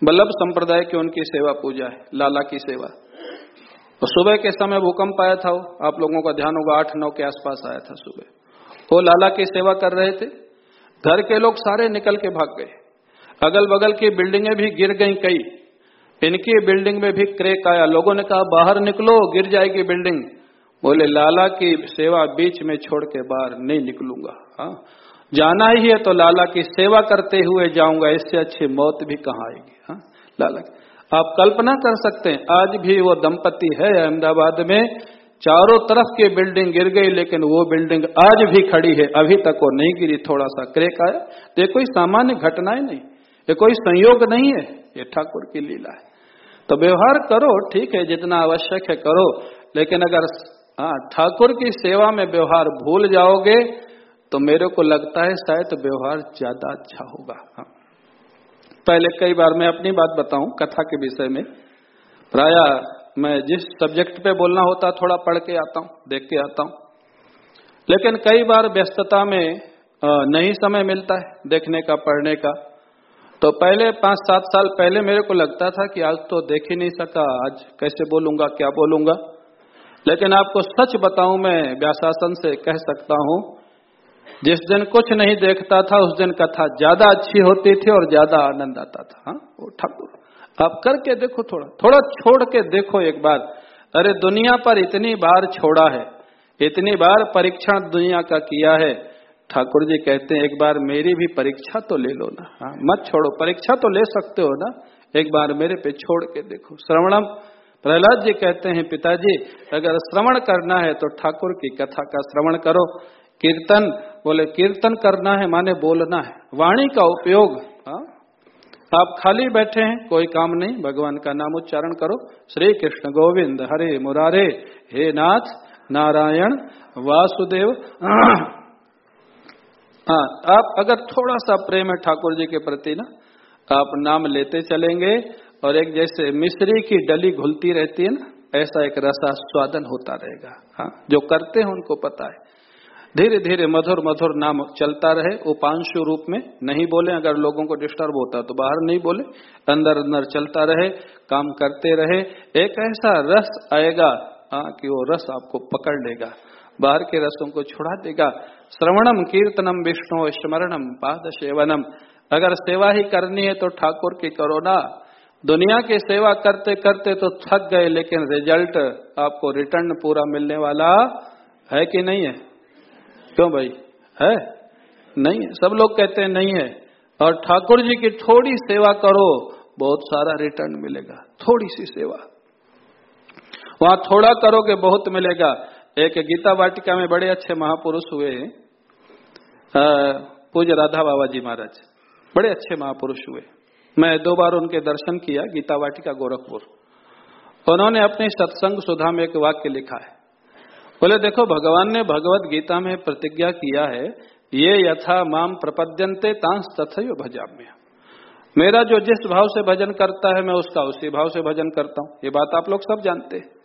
बल्लभ संप्रदाय की उनकी सेवा पूजा है, लाला की सेवा। तो सुबह के समय भूकंप आया था वो। आप लोगों का ध्यान होगा, आठ, नौ के आसपास आया था सुबह। वो लाला की सेवा कर रहे थे। घर के लोग सारे निकल के भाग गए। अगल बगल की बिल्डिंगें भी गिर गई कई। इनकी बिल्डिंग में भी क्रेक आया। लोगों ने कहा, बाहर निकलो, गिर जाएगी बिल्डिंग। बोले, लाला की सेवा बीच में छोड़ के बाहर नहीं निकलूँगा। हाँ। जाना ही है तो लाला की सेवा करते हुए जाऊँगा, इससे अच्छी मौत भी कहाँ आएगी? हाँ। लाला आप कल्पना कर सकते हैं, आज भी वो दंपति है अहमदाबाद में। चारों तरफ़ की बिल्डिंग गिर गई, लेकिन वो बिल्डिंग आज भी खड़ी है। अभी तक वो नहीं गिरी, थोड़ा सा क्रेक आया। तो ये कोई सामान्य घटना घटनाएँ नहीं। ये कोई संयोग नहीं है। ये ठाकुर की लीला है। तो व्यवहार करो, ठीक है, जितना आवश्यक है करो, लेकिन अगर हाँ ठाकुर की सेवा में व्यवहार भूल जाओगे तो मेरे को लगता है शायद व्यवहार ज़्यादा अच्छा होगा। हाँ। पहले कई बार मैं अपनी बात बताऊँ, कथा के विषय में। प्राय मैं जिस सब्जेक्ट पे बोलना होता, थोड़ा पढ़ के आता हूँ, देख के आता हूँ। लेकिन कई बार व्यस्तता में नहीं समय मिलता है, देखने का, पढ़ने का। तो पहले, पाँच, सात साल पहले मेरे को लगता था कि आज तो देख ही नहीं सका। आज कैसे बोलूँगा, क्या बोलूँगा? लेकिन आपको सच बताऊँ, मैं व्यासासन से कह सकता हूँ, जिस दिन कुछ नहीं देखता था, उस दिन कथा ज़्यादा अच्छी होती थी और ज़्यादा आनंद आता था। हाँ वो ठाकुर आप करके देखो थोड़ा थोड़ा छोड़ के देखो एक बार। अरे, दुनिया पर इतनी बार छोड़ा है, इतनी बार परीक्षण दुनिया का किया है ठाकुर जी कहते हैं, एक बार मेरी भी परीक्षा तो ले लो ना। हाँ मत छोड़ो, परीक्षा तो ले सकते हो ना। एक बार मेरे पे छोड़ के देखो। श्रवणम, प्रहलाद जी कहते हैं, पिताजी, अगर श्रवण करना है तो ठाकुर की कथा का श्रवण करो। कीर्तन, बोले, कीर्तन करना है माने बोलना है। वाणी का उपयोग हाँ। आप खाली बैठे हैं, कोई काम नहीं, भगवान का नाम उच्चारण करो। श्री कृष्ण गोविंद, हरे मुरारे, हे नाथ, नारायण, वासुदेव हाँ आप अगर थोड़ा सा प्रेम है ठाकुर जी के प्रति ना, आप नाम लेते चलेंगे और एक जैसे मिश्री की डली घुलती रहती है ना, ऐसा एक रसा स्वादन होता रहेगा। हाँ जो करते हैं उनको पता है। धीरे धीरे मधुर मधुर नाम चलता रहे, उपांशु रूप में नहीं बोले, अगर लोगों को डिस्टर्ब होता तो बाहर नहीं बोले अंदर अंदर चलता रहे, काम करते रहे, एक ऐसा रस आएगा हाँ कि वो रस आपको पकड़ लेगा। बाहर के रसों को छुड़ा देगा। श्रवणम, कीर्तनम, विष्णु, स्मरणम पाद सेवनम अगर सेवा ही करनी है तो ठाकुर की करो ना। दुनिया की सेवा करते करते तो थक गए, लेकिन रिज़ल्ट आपको रिटर्न पूरा मिलने वाला है कि नहीं है? क्यों भाई? है? नहीं है। सब लोग कहते हैं नहीं है। और ठाकुर जी की थोड़ी सेवा करो, बहुत सारा रिटर्न मिलेगा। थोड़ी सी सेवा। वहाँ थोड़ा करोगे, बहुत मिलेगा। एक गीता वाटिका में बड़े अच्छे महापुरुष हुए पूज्य राधा बाबा जी महाराज। बड़े अच्छे महापुरुष हुए। मैं दो बार उनके दर्शन किया, गीता वाटिका गोरखपुर। उन्होंने अपने सत्संग सुधा में एक वाक्य लिखा है। बोले, देखो, भगवान ने भगवत गीता में प्रतिज्ञा किया है, ये यथा माम प्रपद्यंते तांस तथय भजाम्य। मेरा जो जिस भाव से भजन करता है, मैं उसका उसी भाव से भजन करता हूँ। ये बात आप लोग सब जानते हैं।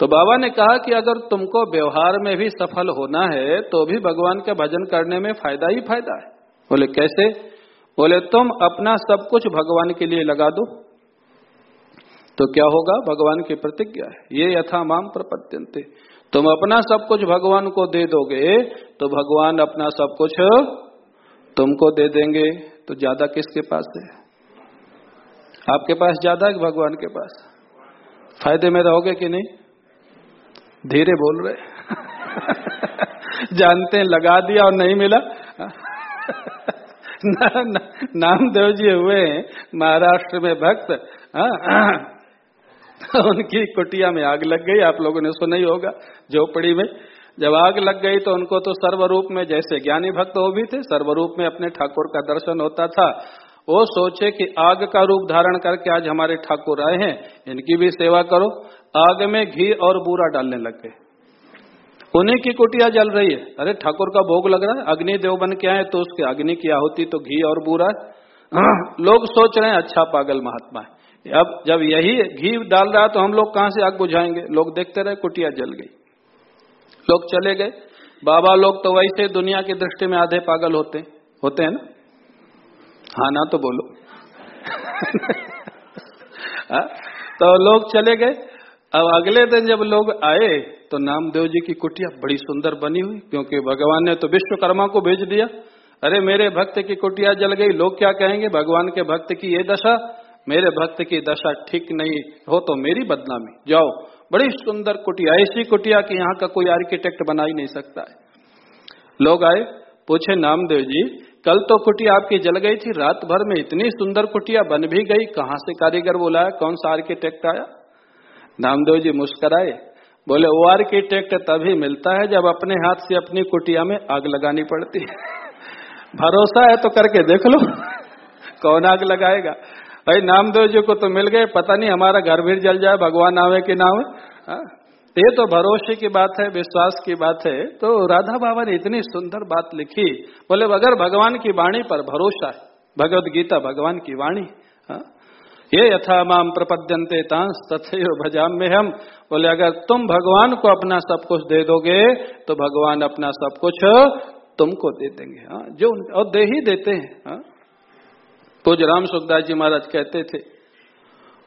तो बाबा ने कहा कि अगर तुमको व्यवहार में भी सफल होना है तो भी भगवान का भजन करने में फ़ायदा ही फ़ायदा है। बोले, कैसे? बोले, तुम अपना सब कुछ भगवान के लिए लगा दो। तो क्या होगा? भगवान की प्रतिज्ञा है। ये यथा माम प्रपत्यंते तुम अपना सब कुछ भगवान को दे दोगे तो भगवान अपना सब कुछ तुमको दे देंगे। तो ज़्यादा किसके पास है? आपके पास ज़्यादा है भगवान के पास? फ़ायदे में रहोगे कि नहीं? धीरे बोल रहे। जानते हैं लगा दिया और नहीं मिला। ना, ना, नामदेव जी हुए महाराष्ट्र में भक्त। हाँ, उनकी कुटिया में आग लग गई आप लोगों ने सुना ही होगा झोपड़ी में। जब आग लग गई तो उनको तो सर्वरूप में जैसे ज्ञानी भक्त वो भी थे सर्वरूप में अपने ठाकुर का दर्शन होता था। वो सोचे कि आग का रूप धारण करके आज हमारे ठाकुर आए हैं, इनकी भी सेवा करो। आग में घी और बूरा डालने लग गए। उन्हीं की कुटिया जल रही है। अरे ठाकुर का भोग लग रहा है, अग्नि देव बन के आए तो उसके अग्नि की आहुति तो घी और बूरा [CLEARS THROAT] लोग सोच रहे हैं अच्छा पागल महात्मा है। अब जब यही घी डाल रहा है तो हम लोग कहाँ से आग बुझाएँगे? लोग देखते रहे, कुटिया जल गई। लोग चले गए। बाबा लोग तो वैसे दुनिया की दृष्टि में आधे पागल होते होते हैं ना। हाँ ना तो बोलो। [LAUGHS] हाँ, तो लोग चले गए। अब अगले दिन जब लोग आए तो नामदेव जी की कुटिया बड़ी सुंदर बनी हुई क्योंकि भगवान ने तो विश्वकर्मा को भेज दिया। अरे मेरे भक्त की कुटिया जल गई लोग क्या कहेंगे? भगवान के भक्त की ये दशा मेरे भक्त की दशा ठीक नहीं हो तो मेरी बदनामी। जाओ बड़ी सुंदर कुटिया ऐसी कुटिया की यहाँ का कोई आर्किटेक्ट बना ही नहीं सकता है। लोग आए पूछे नामदेव जी कल तो कुटिया आपकी जल गई थी रात भर में इतनी सुंदर कुटिया बन भी गई, कहाँ से कारीगर बुलाया, कौन सा आर्किटेक्ट आया? नामदेव जी मुस्कराए, बोले, ओ आर्किटेक्ट तभी मिलता है जब अपने हाथ से अपनी कुटिया में आग लगानी पड़ती है। भरोसा है तो करके देख लो, कौन आग लगाएगा? भाई, नामदेव जी को तो मिल गए, पता नहीं हमारा घर भी जल जाए, भगवान आवे कि ना आवे हाँ? ये तो भरोसे की बात है, विश्वास की बात है। तो राधा बाबा ने इतनी सुंदर बात लिखी। बोले, अगर भगवान की वाणी पर भरोसा है भगवत गीता भगवान की वाणी हाँ? ये यथा माम प्रपद्यंते तांस भजाम में हम। बोले, अगर तुम भगवान को अपना सब कुछ दे दोगे तो भगवान अपना सब कुछ तुमको दे देंगे। हाँ जो और दे ही देते हैं। हाँ पूज राम सुखदास जी महाराज कहते थे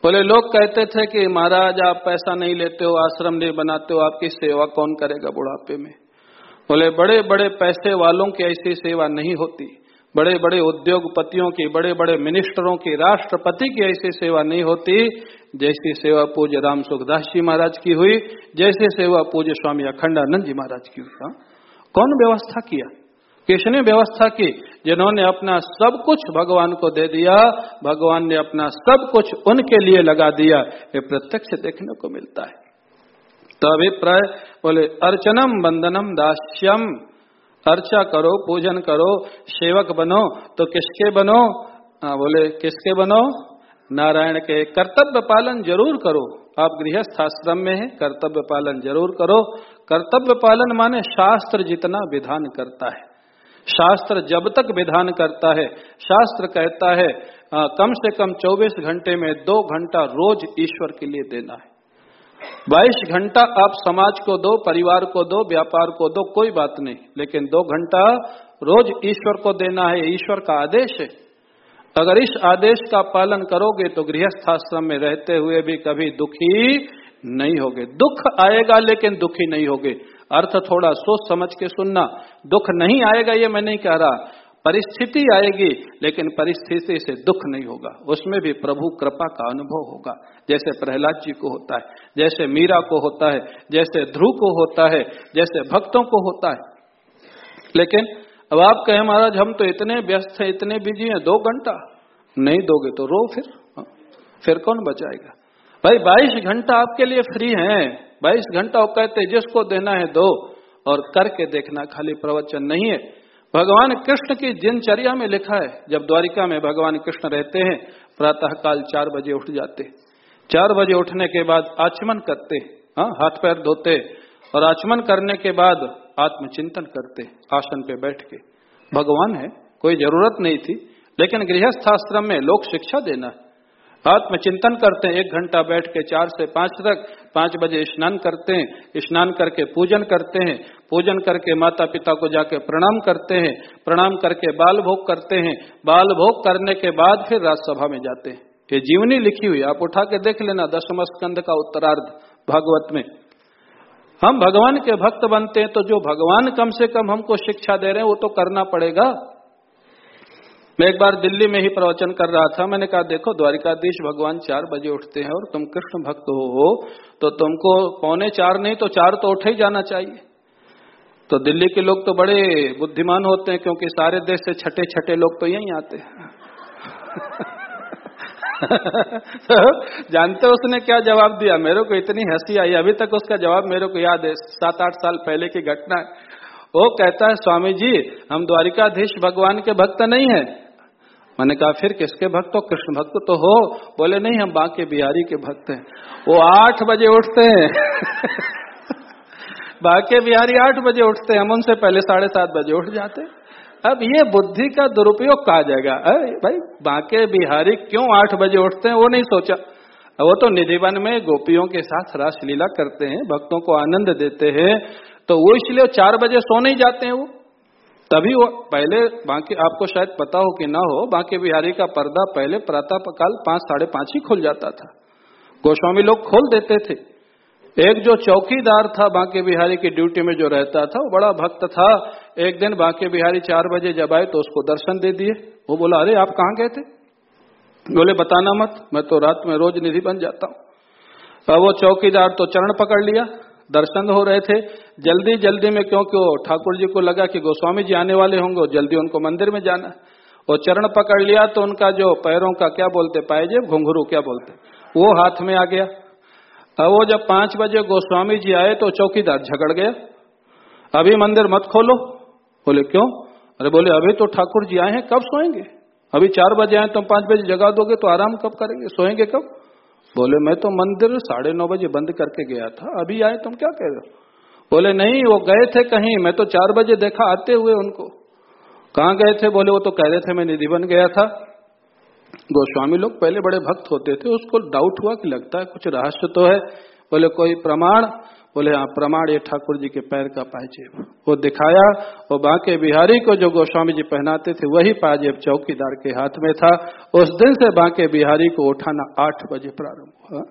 बोले, लोग कहते थे कि, महाराज, आप पैसा नहीं लेते हो, आश्रम नहीं बनाते हो, आपकी सेवा कौन करेगा बुढ़ापे में? बोले बड़े बड़े पैसे वालों की ऐसी सेवा नहीं होती। बड़े बड़े उद्योगपतियों की बड़े बड़े मिनिस्टरों की, राष्ट्रपति की ऐसी सेवा नहीं होती। जैसी सेवा पूज्य राम सुखदास जी महाराज की हुई, जैसी सेवा पूज्य स्वामी अखंडानंद जी महाराज की हुई। हाँ? कौन व्यवस्था किया? किसने व्यवस्था की? जिन्होंने अपना सब कुछ भगवान को दे दिया भगवान ने अपना सब कुछ उनके लिए लगा दिया ये प्रत्यक्ष देखने को मिलता है। तो अभिप्राय बोले अर्चनम बंदनम दास्यम अर्चा करो पूजन करो सेवक बनो तो किसके बनो? आ, बोले किसके बनो? नारायण के कर्तव्य पालन ज़रूर करो। आप गृहस्थ आश्रम में है कर्तव्य पालन ज़रूर करो। कर्तव्य पालन माने शास्त्र जितना विधान करता है। शास्त्र जब तक विधान करता है। शास्त्र कहता है आ, कम से कम 24 घंटे में दो घंटा रोज ईश्वर के लिए देना है। 22 घंटा आप समाज को दो परिवार को दो व्यापार को दो कोई बात नहीं। लेकिन दो घंटा रोज ईश्वर को देना है ईश्वर का आदेश है। अगर इस आदेश का पालन करोगे तो गृहस्थ आश्रम में रहते हुए भी कभी दुखी नहीं होगे। दुख आएगा लेकिन दुखी नहीं होगे। अर्थ थोड़ा, सोच समझ के सुनना। दुख नहीं आएगा, ये मैं नहीं कह रहा। परिस्थिति आएगी, लेकिन परिस्थिति से दुख नहीं होगा। उसमें भी प्रभु कृपा का अनुभव होगा। जैसे प्रहलाद जी को होता है, जैसे मीरा को होता है, जैसे ध्रुव को होता है, जैसे भक्तों को होता है। लेकिन अब आप कहें, महाराज, हम तो इतने व्यस्त हैं, इतने बिज़ी हैं, दो घंटा? नहीं दोगे तो रो फिर। फिर कौन बचाएगा? भाई, बाईस घंटा आपके लिए फ्री हैं। बाईस घंटा कहते जिसको देना है दो, और करके देखना खाली प्रवचन नहीं है। भगवान कृष्ण की दिनचर्या में लिखा है, जब द्वारिका में भगवान कृष्ण रहते हैं प्रातः काल चार बजे उठ जाते चार बजे उठने के बाद आचमन करते हाँ हाथ पैर धोते और आचमन करने के बाद आत्मचिंतन करते आसन पे बैठ के। भगवान है, कोई ज़रूरत नहीं थी, लेकिन गृहस्थ आश्रम में लोक शिक्षा देना है। आत्मचिंतन करते हैं, एक घंटा बैठ के चार से पाँच तक, पाँच बजे स्नान करते हैं, स्नान करके पूजन करते हैं, पूजन करके माता पिता को जाके प्रणाम करते हैं, प्रणाम करके बाल भोग करते हैं, बाल भोग करने के बाद फिर राजसभा में जाते हैं। ये जीवनी लिखी हुई आप उठा के देख लेना, दसम स्कंद का उत्तरार्ध, भागवत में। हम भगवान के भक्त बनते हैं तो जो भगवान कम से कम हमको शिक्षा दे रहे हैं, वो तो करना पड़ेगा। मैं एक बार दिल्ली में ही प्रवचन कर रहा था। मैंने कहा, देखो, द्वारिकाधीश भगवान चार बजे उठते हैं और तुम कृष्ण भक्त हो तो तुमको पौने चार नहीं तो चार तो उठे ही जाना चाहिए। तो दिल्ली के लोग तो बड़े बुद्धिमान होते हैं, क्योंकि सारे देश से छठे छठे लोग तो यही आते हैं। तो [LAUGHS] जानते उसने क्या जवाब दिया? मेरे को इतनी हँसी आई। अभी तक उसका जवाब मेरे को याद है। सात आठ साल पहले की घटना है। वो कहता है, स्वामी जी, हम द्वारिकाधीश भगवान के भक्त नहीं है। मैंने कहा, फिर किसके भक्त हो? कृष्ण भक्त तो हो। बोले, नहीं, हम बांके बिहारी के भक्त हैं। वो आठ बजे उठते हैं। [LAUGHS] बाके बिहारी आठ बजे उठते हैं। हम उनसे पहले साढ़े सात बजे उठ जाते अब ये बुद्धि का दुरुपयोग कहा जाएगा? अरे भाई, बाके बिहारी क्यों आठ बजे उठते हैं? वो नहीं सोचा। वो तो निधिवन में गोपियों के साथ रासलीला करते हैं, भक्तों को आनंद देते हैं। तो वो इसलिए चार बजे सो नहीं जाते हैं वो। तभी वो पहले बाकी, आपको शायद पता हो कि ना हो, बांके बिहारी का पर्दा पहले प्रातः काल पाँच, साढ़े पाँच ही खुल जाता था। गोस्वामी लोग खोल देते थे। एक जो चौकीदार था बांके बिहारी की ड्यूटी में जो रहता था, वो बड़ा भक्त था। एक दिन बांके बिहारी चार बजे जब आए तो उसको दर्शन दे दिए। वो बोला, अरे, आप कहाँ गए थे? बोले, बताना मत, मैं तो रात में रोज निधि बन जाता हूँ। वो चौकीदार तो चरण पकड़ लिया, दर्शन हो रहे थे। जल्दी जल्दी में क्योंकि वो ठाकुर जी को लगा कि गोस्वामी जी आने वाले होंगे जल्दी उनको मंदिर में जाना। वो चरण पकड़ लिया तो उनका जो पैरों का क्या बोलते पायजेब घुंघरू क्या बोलते? वो हाथ में आ गया। अब वो जब पाँच बजे गोस्वामी जी आए तो चौकीदार झगड़ गया अभी मंदिर मत खोलो। बोले, क्यों? अरे बोले, अभी तो ठाकुर जी आए हैं, कब सोएँगे? अभी चार बजे आए तुम तो पाँच बजे जगा दोगे तो आराम कब करेंगे? सोएँगे कब? बोले, मैं तो मंदिर साढ़े नौ बजे बंद करके गया था, अभी आए तुम क्या कह रहे हो? बोले, नहीं, वो गए थे कहीं, मैं तो चार बजे देखा, आते हुए उनको। कहाँ गए थे? बोले, वो तो कह रहे थे, मैं निधि बन गया था। गोस्वामी लोग पहले बड़े भक्त होते थे, उसको डाउट हुआ कि लगता है कुछ रहस्य तो है। बोले, कोई प्रमाण? बोले हाँ प्रमाण ये ठाकुर जी के पैर का पाजेब वो दिखाया, वो बांके बिहारी को जो गोस्वामी जी पहनाते थे, वही पाजेब चौकीदार के हाथ में था। उस दिन से बांके बिहारी को उठाना आठ बजे प्रारंभ हुआ।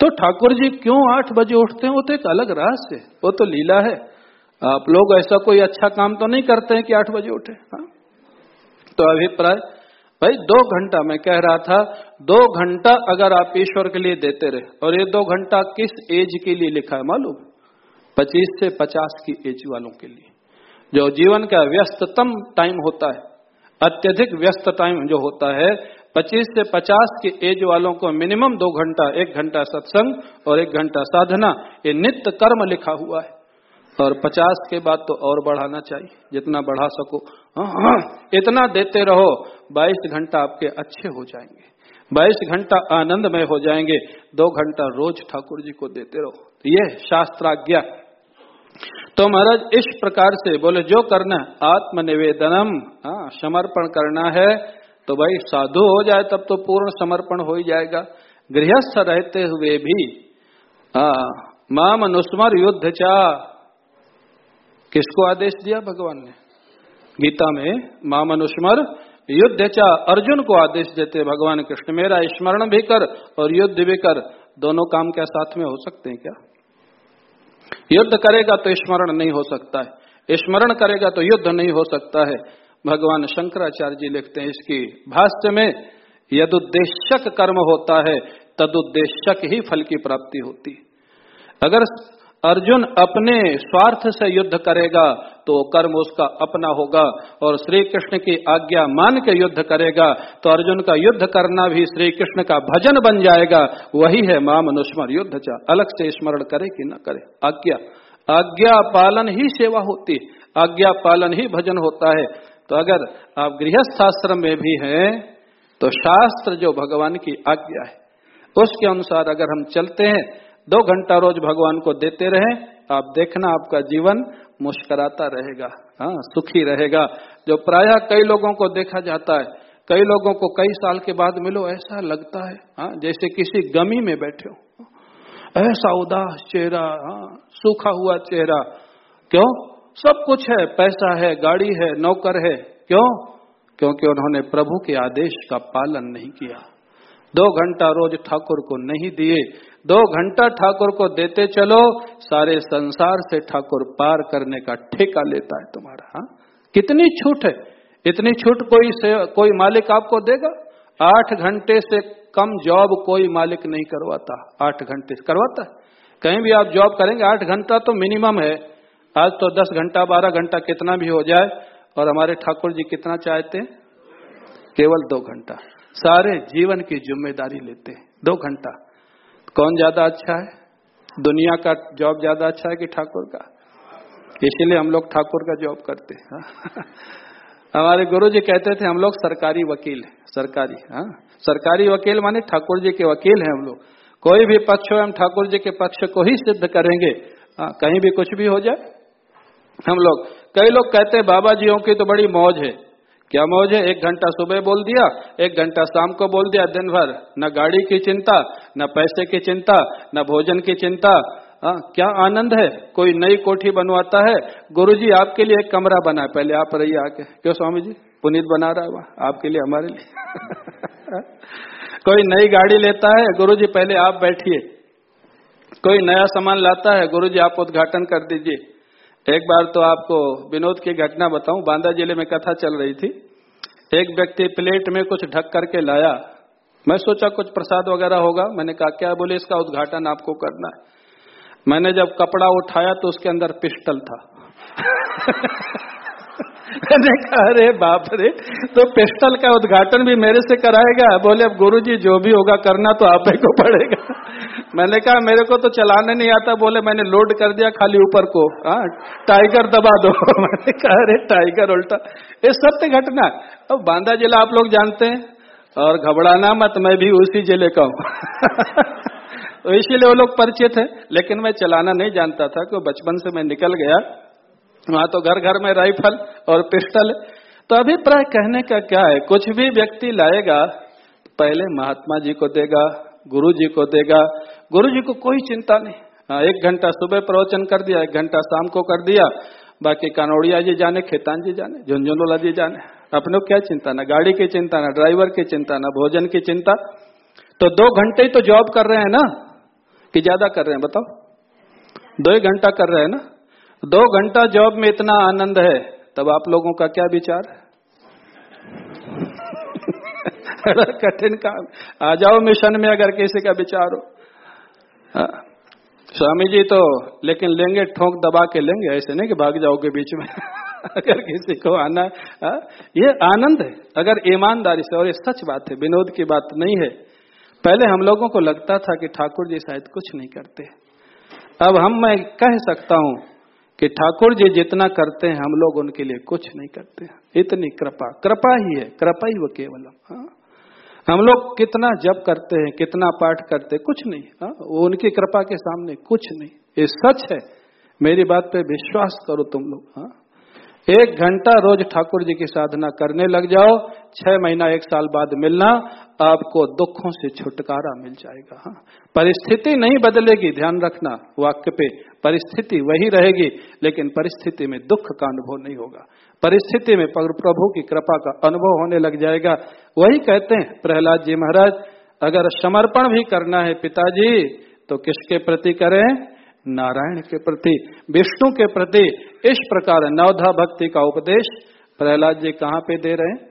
तो ठाकुर जी क्यों आठ बजे उठते हैं? वो तो एक अलग रहस्य है। वो तो लीला है। आप लोग ऐसा कोई अच्छा काम तो नहीं करते हैं कि आठ बजे उठे, हा? तो अभिप्राय, भाई, दो घंटा, मैं कह रहा था, दो घंटा अगर आप ईश्वर के लिए देते रहे, और ये दो घंटा किस एज के लिए लिखा है मालूम? पच्चीस से पचास की एज वालों के लिए। जो जीवन का व्यस्ततम टाइम होता है, अत्यधिक व्यस्त टाइम जो होता है पच्चीस से पचास के एज वालों को मिनिमम दो घंटा, एक घंटा सत्संग और एक घंटा साधना, ये नित्य कर्म लिखा हुआ है। और पचास के बाद तो और बढ़ाना चाहिए, जितना बढ़ा सको। [CLEARS THROAT] इतना देते रहो, बाईस घंटा आपके अच्छे हो जाएँगे। बाईस घंटा आनंदमय हो जाएँगे, दो घंटा रोज ठाकुर जी को देते रहो। ये शास्त्राज्ञा। तो महाराज, इस प्रकार से बोले, जो करना आत्मनिवेदनम हाँ समर्पण करना है तो भाई साधु हो जाए तब तो पूर्ण समर्पण हो ही जाएगा। गृहस्थ रहते हुए भी माम अनुस्मर युद्ध चा। किसको आदेश दिया भगवान ने? गीता में माम अनुस्मर युद्ध चा। अर्जुन को आदेश देते भगवान कृष्ण, मेरा स्मरण भी कर और युद्ध भी कर। दोनों काम क्या साथ में हो सकते हैं क्या? युद्ध करेगा तो स्मरण नहीं हो सकता है। स्मरण करेगा तो युद्ध नहीं हो सकता है। भगवान शंकराचार्य जी लिखते हैं, इसकी भाष्य में यदुद्देश्यक कर्म होता है तदुद्देश्यक ही फल की प्राप्ति होती अगर अर्जुन अपने स्वार्थ से युद्ध करेगा तो कर्म उसका अपना होगा, और श्री कृष्ण की आज्ञा मान के युद्ध करेगा तो अर्जुन का युद्ध करना भी श्री कृष्ण का भजन बन जाएगा, वही है माँ मनुष्मर युद्ध चा, अलग से स्मरण करे कि न करे। आज्ञा आज्ञा पालन ही सेवा होती आज्ञा पालन ही भजन होता है। तो अगर आप गृहस्थाश्रम में भी हैं तो शास्त्र जो भगवान की आज्ञा है, उसके अनुसार अगर हम चलते हैं, दो घंटा रोज भगवान को देते रहे, आप देखना आपका जीवन मुस्कराता रहेगा हाँ सुखी रहेगा। जो प्राय कई लोगों को देखा जाता है, कई लोगों को कई साल के बाद मिलो, ऐसा लगता है हाँ जैसे किसी गमी में बैठे हो। ऐसा उदास चेहरा हाँ सूखा हुआ चेहरा। क्यों? सब कुछ है, पैसा है, गाड़ी है, नौकर है। क्यों? क्योंकि उन्होंने प्रभु के आदेश का पालन नहीं किया। दो घंटा रोज ठाकुर को नहीं दिए। दो घंटा ठाकुर को देते चलो, सारे संसार से ठाकुर पार करने का ठेका लेता है तुम्हारा, हा? कितनी छूट है? इतनी छूट कोई से, कोई मालिक आपको देगा? आठ घंटे से कम जॉब कोई मालिक नहीं करवाता। आठ घंटे करवाता? कहीं भी आप जॉब करेंगे, आठ घंटा तो मिनिमम है। आज तो दस घंटा, बारह घंटा कितना भी हो जाए, और हमारे ठाकुर जी कितना चाहते? केवल दो घंटा। सारे जीवन की ज़िम्मेदारी लेते दो घंटा। कौन ज़्यादा अच्छा है? दुनिया का जॉब ज़्यादा अच्छा है कि ठाकुर का? इसीलिए हम लोग ठाकुर का जॉब करते हैं [LAUGHS] हमारे गुरु जी कहते थे, हम लोग सरकारी वकील है, सरकारी हाँ। सरकारी वकील माने ठाकुर जी के वकील हैं हम लोग। कोई भी पक्ष हो, हम ठाकुर जी के पक्ष को ही सिद्ध करेंगे। हाँ कहीं भी कुछ भी हो जाए हम लोग कई लोग कहते हैं बाबा जियों की तो बड़ी मौज है। क्या मौज है? एक घंटा सुबह बोल दिया एक घंटा शाम को बोल दिया दिन भर न गाड़ी की चिंता न पैसे की चिंता न भोजन की चिंता। आ, क्या आनंद है? कोई नई कोठी बनवाता है। गुरुजी आपके लिए एक कमरा बना है पहले आप रहिए आके। क्यों स्वामी जी? पुनीत बना रहा है आपके लिए हमारे लिए। [LAUGHS] कोई नई गाड़ी लेता है गुरुजी पहले आप बैठिए। कोई नया सामान लाता है गुरुजी आप उद्घाटन कर दीजिए। एक बार तो आपको विनोद की घटना बताऊँ। बांदा ज़िले में कथा चल रही थी। एक व्यक्ति प्लेट में कुछ ढक करके लाया। मैं सोचा कुछ प्रसाद वगैरह होगा। मैंने कहा, क्या बोले, इसका उद्घाटन आपको करना है? मैंने जब कपड़ा उठाया तो उसके अंदर पिस्टल था। [LAUGHS] [LAUGHS] मैंने कहा, अरे बाप रे तो पिस्टल का उद्घाटन भी मेरे से कराएगा? बोले, अब गुरुजी, जो भी होगा करना तो आप ही को पड़ेगा। [LAUGHS] मैंने कहा, मेरे को तो चलाने नहीं आता। बोले, मैंने लोड कर दिया खाली ऊपर को। हाँ टाइगर दबा दो। [LAUGHS] मैंने कहा, अरे टाइगर उल्टा। ये सत्य घटना। अब बांदा जिला आप लोग जानते हैं। और घबराना मत, मैं भी उसी ज़िले का हूँ। तो इसीलिए वो लोग परिचित है, लेकिन मैं चलाना नहीं जानता था, क्यों बचपन से मैं निकल गया। वहाँ तो घर घर में राइफल और पिस्टल। तो अभिप्राय कहने का क्या है? कुछ भी व्यक्ति लाएगा, पहले महात्मा जी को देगा, गुरु जी को देगा। गुरु जी को कोई चिंता नहीं। हाँ एक घंटा सुबह प्रवचन कर दिया, एक घंटा शाम को कर दिया। बाकी कानोड़िया जी जाने, खेतान जी जाने, झुंझुनोला जी जाने। अपने क्या चिंता ना? गाड़ी की चिंता ना? ड्राइवर की चिंता ना? भोजन की चिंता? तो दो घंटे ही तो जॉब कर रहे हैं ना? कि ज़्यादा कर रहे हैं, बताओ? दो ही घंटा कर रहे हैं ना? दो घंटा जॉब में इतना आनंद है तब आप लोगों का क्या विचार [LAUGHS] कठिन काम। आ जाओ मिशन में अगर किसी का विचार हो। हाँ। स्वामी जी तो लेकिन लेंगे ठोंक दबा के लेंगे ऐसे नहीं कि भाग जाओगे बीच में। [LAUGHS] अगर किसी को आना आ, ये आनंद है। अगर ईमानदारी से और ये सच बात है विनोद की बात नहीं है। पहले हम लोगों को लगता था कि ठाकुर जी शायद कुछ नहीं करते। अब हम मैं कह सकता हूँ कि ठाकुर जी जितना करते हैं, हम लोग उनके लिए कुछ नहीं करते इतनी कृपा। कृपा ही है। कृपा ही वो केवलम हाँ। हम लोग कितना जप करते हैं, कितना पाठ करते हैं, कुछ नहीं। हा? उनकी कृपा के सामने कुछ नहीं। ये सच है। मेरी बात पे विश्वास करो तुम लोग। हाँ। एक घंटा रोज ठाकुर जी की साधना करने लग जाओ, छह महीना, एक साल बाद मिलना, आपको दुखों से छुटकारा मिल जाएगा। हाँ। परिस्थिति नहीं बदलेगी, ध्यान रखना, वाक्य पे परिस्थिति वही रहेगी, लेकिन परिस्थिति में दुख का अनुभव नहीं होगा। परिस्थिति में प्रभु की कृपा का अनुभव होने लग जाएगा। वही कहते हैं प्रहलाद जी महाराज, अगर समर्पण भी करना है पिताजी तो किसके प्रति करें? नारायण के प्रति, विष्णु के प्रति इस प्रकार नवधा भक्ति का उपदेश प्रहलाद जी कहाँ पे दे रहे हैं?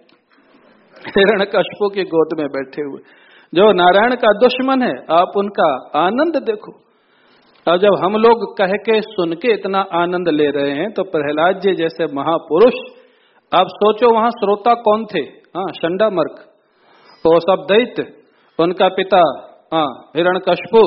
हिरण कशपू की गोद में बैठे हुए। जो नारायण का दुश्मन है, आप उनका आनंद देखो। और जब हम लोग कह के, सुन के इतना आनंद ले रहे हैं तो प्रहलाद जी जैसे महापुरुष, आप सोचो वहाँ श्रोता कौन थे? हाँ शंडा मर्क वो सब दैत्य, उनका पिता हाँ हिरण कशपू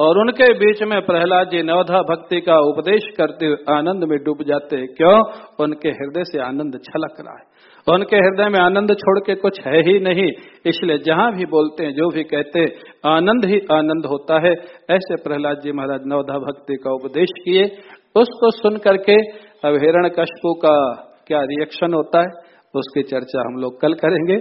और उनके बीच में प्रहलाद जी नवधा भक्ति का उपदेश करते हुए आनंद में डूब जाते हैं। क्यों? उनके हृदय से आनंद छलक रहा है। उनके हृदय में आनंद छोड़ के कुछ है ही नहीं। इसलिए जहाँ भी बोलते हैं, जो भी कहते हैं, आनंद ही आनंद होता है। ऐसे प्रहलाद जी महाराज नवधा भक्ति का उपदेश किए। उसको सुन करके अब हिरण का क्या रिएक्शन होता है? उसकी चर्चा हम लोग कल करेंगे।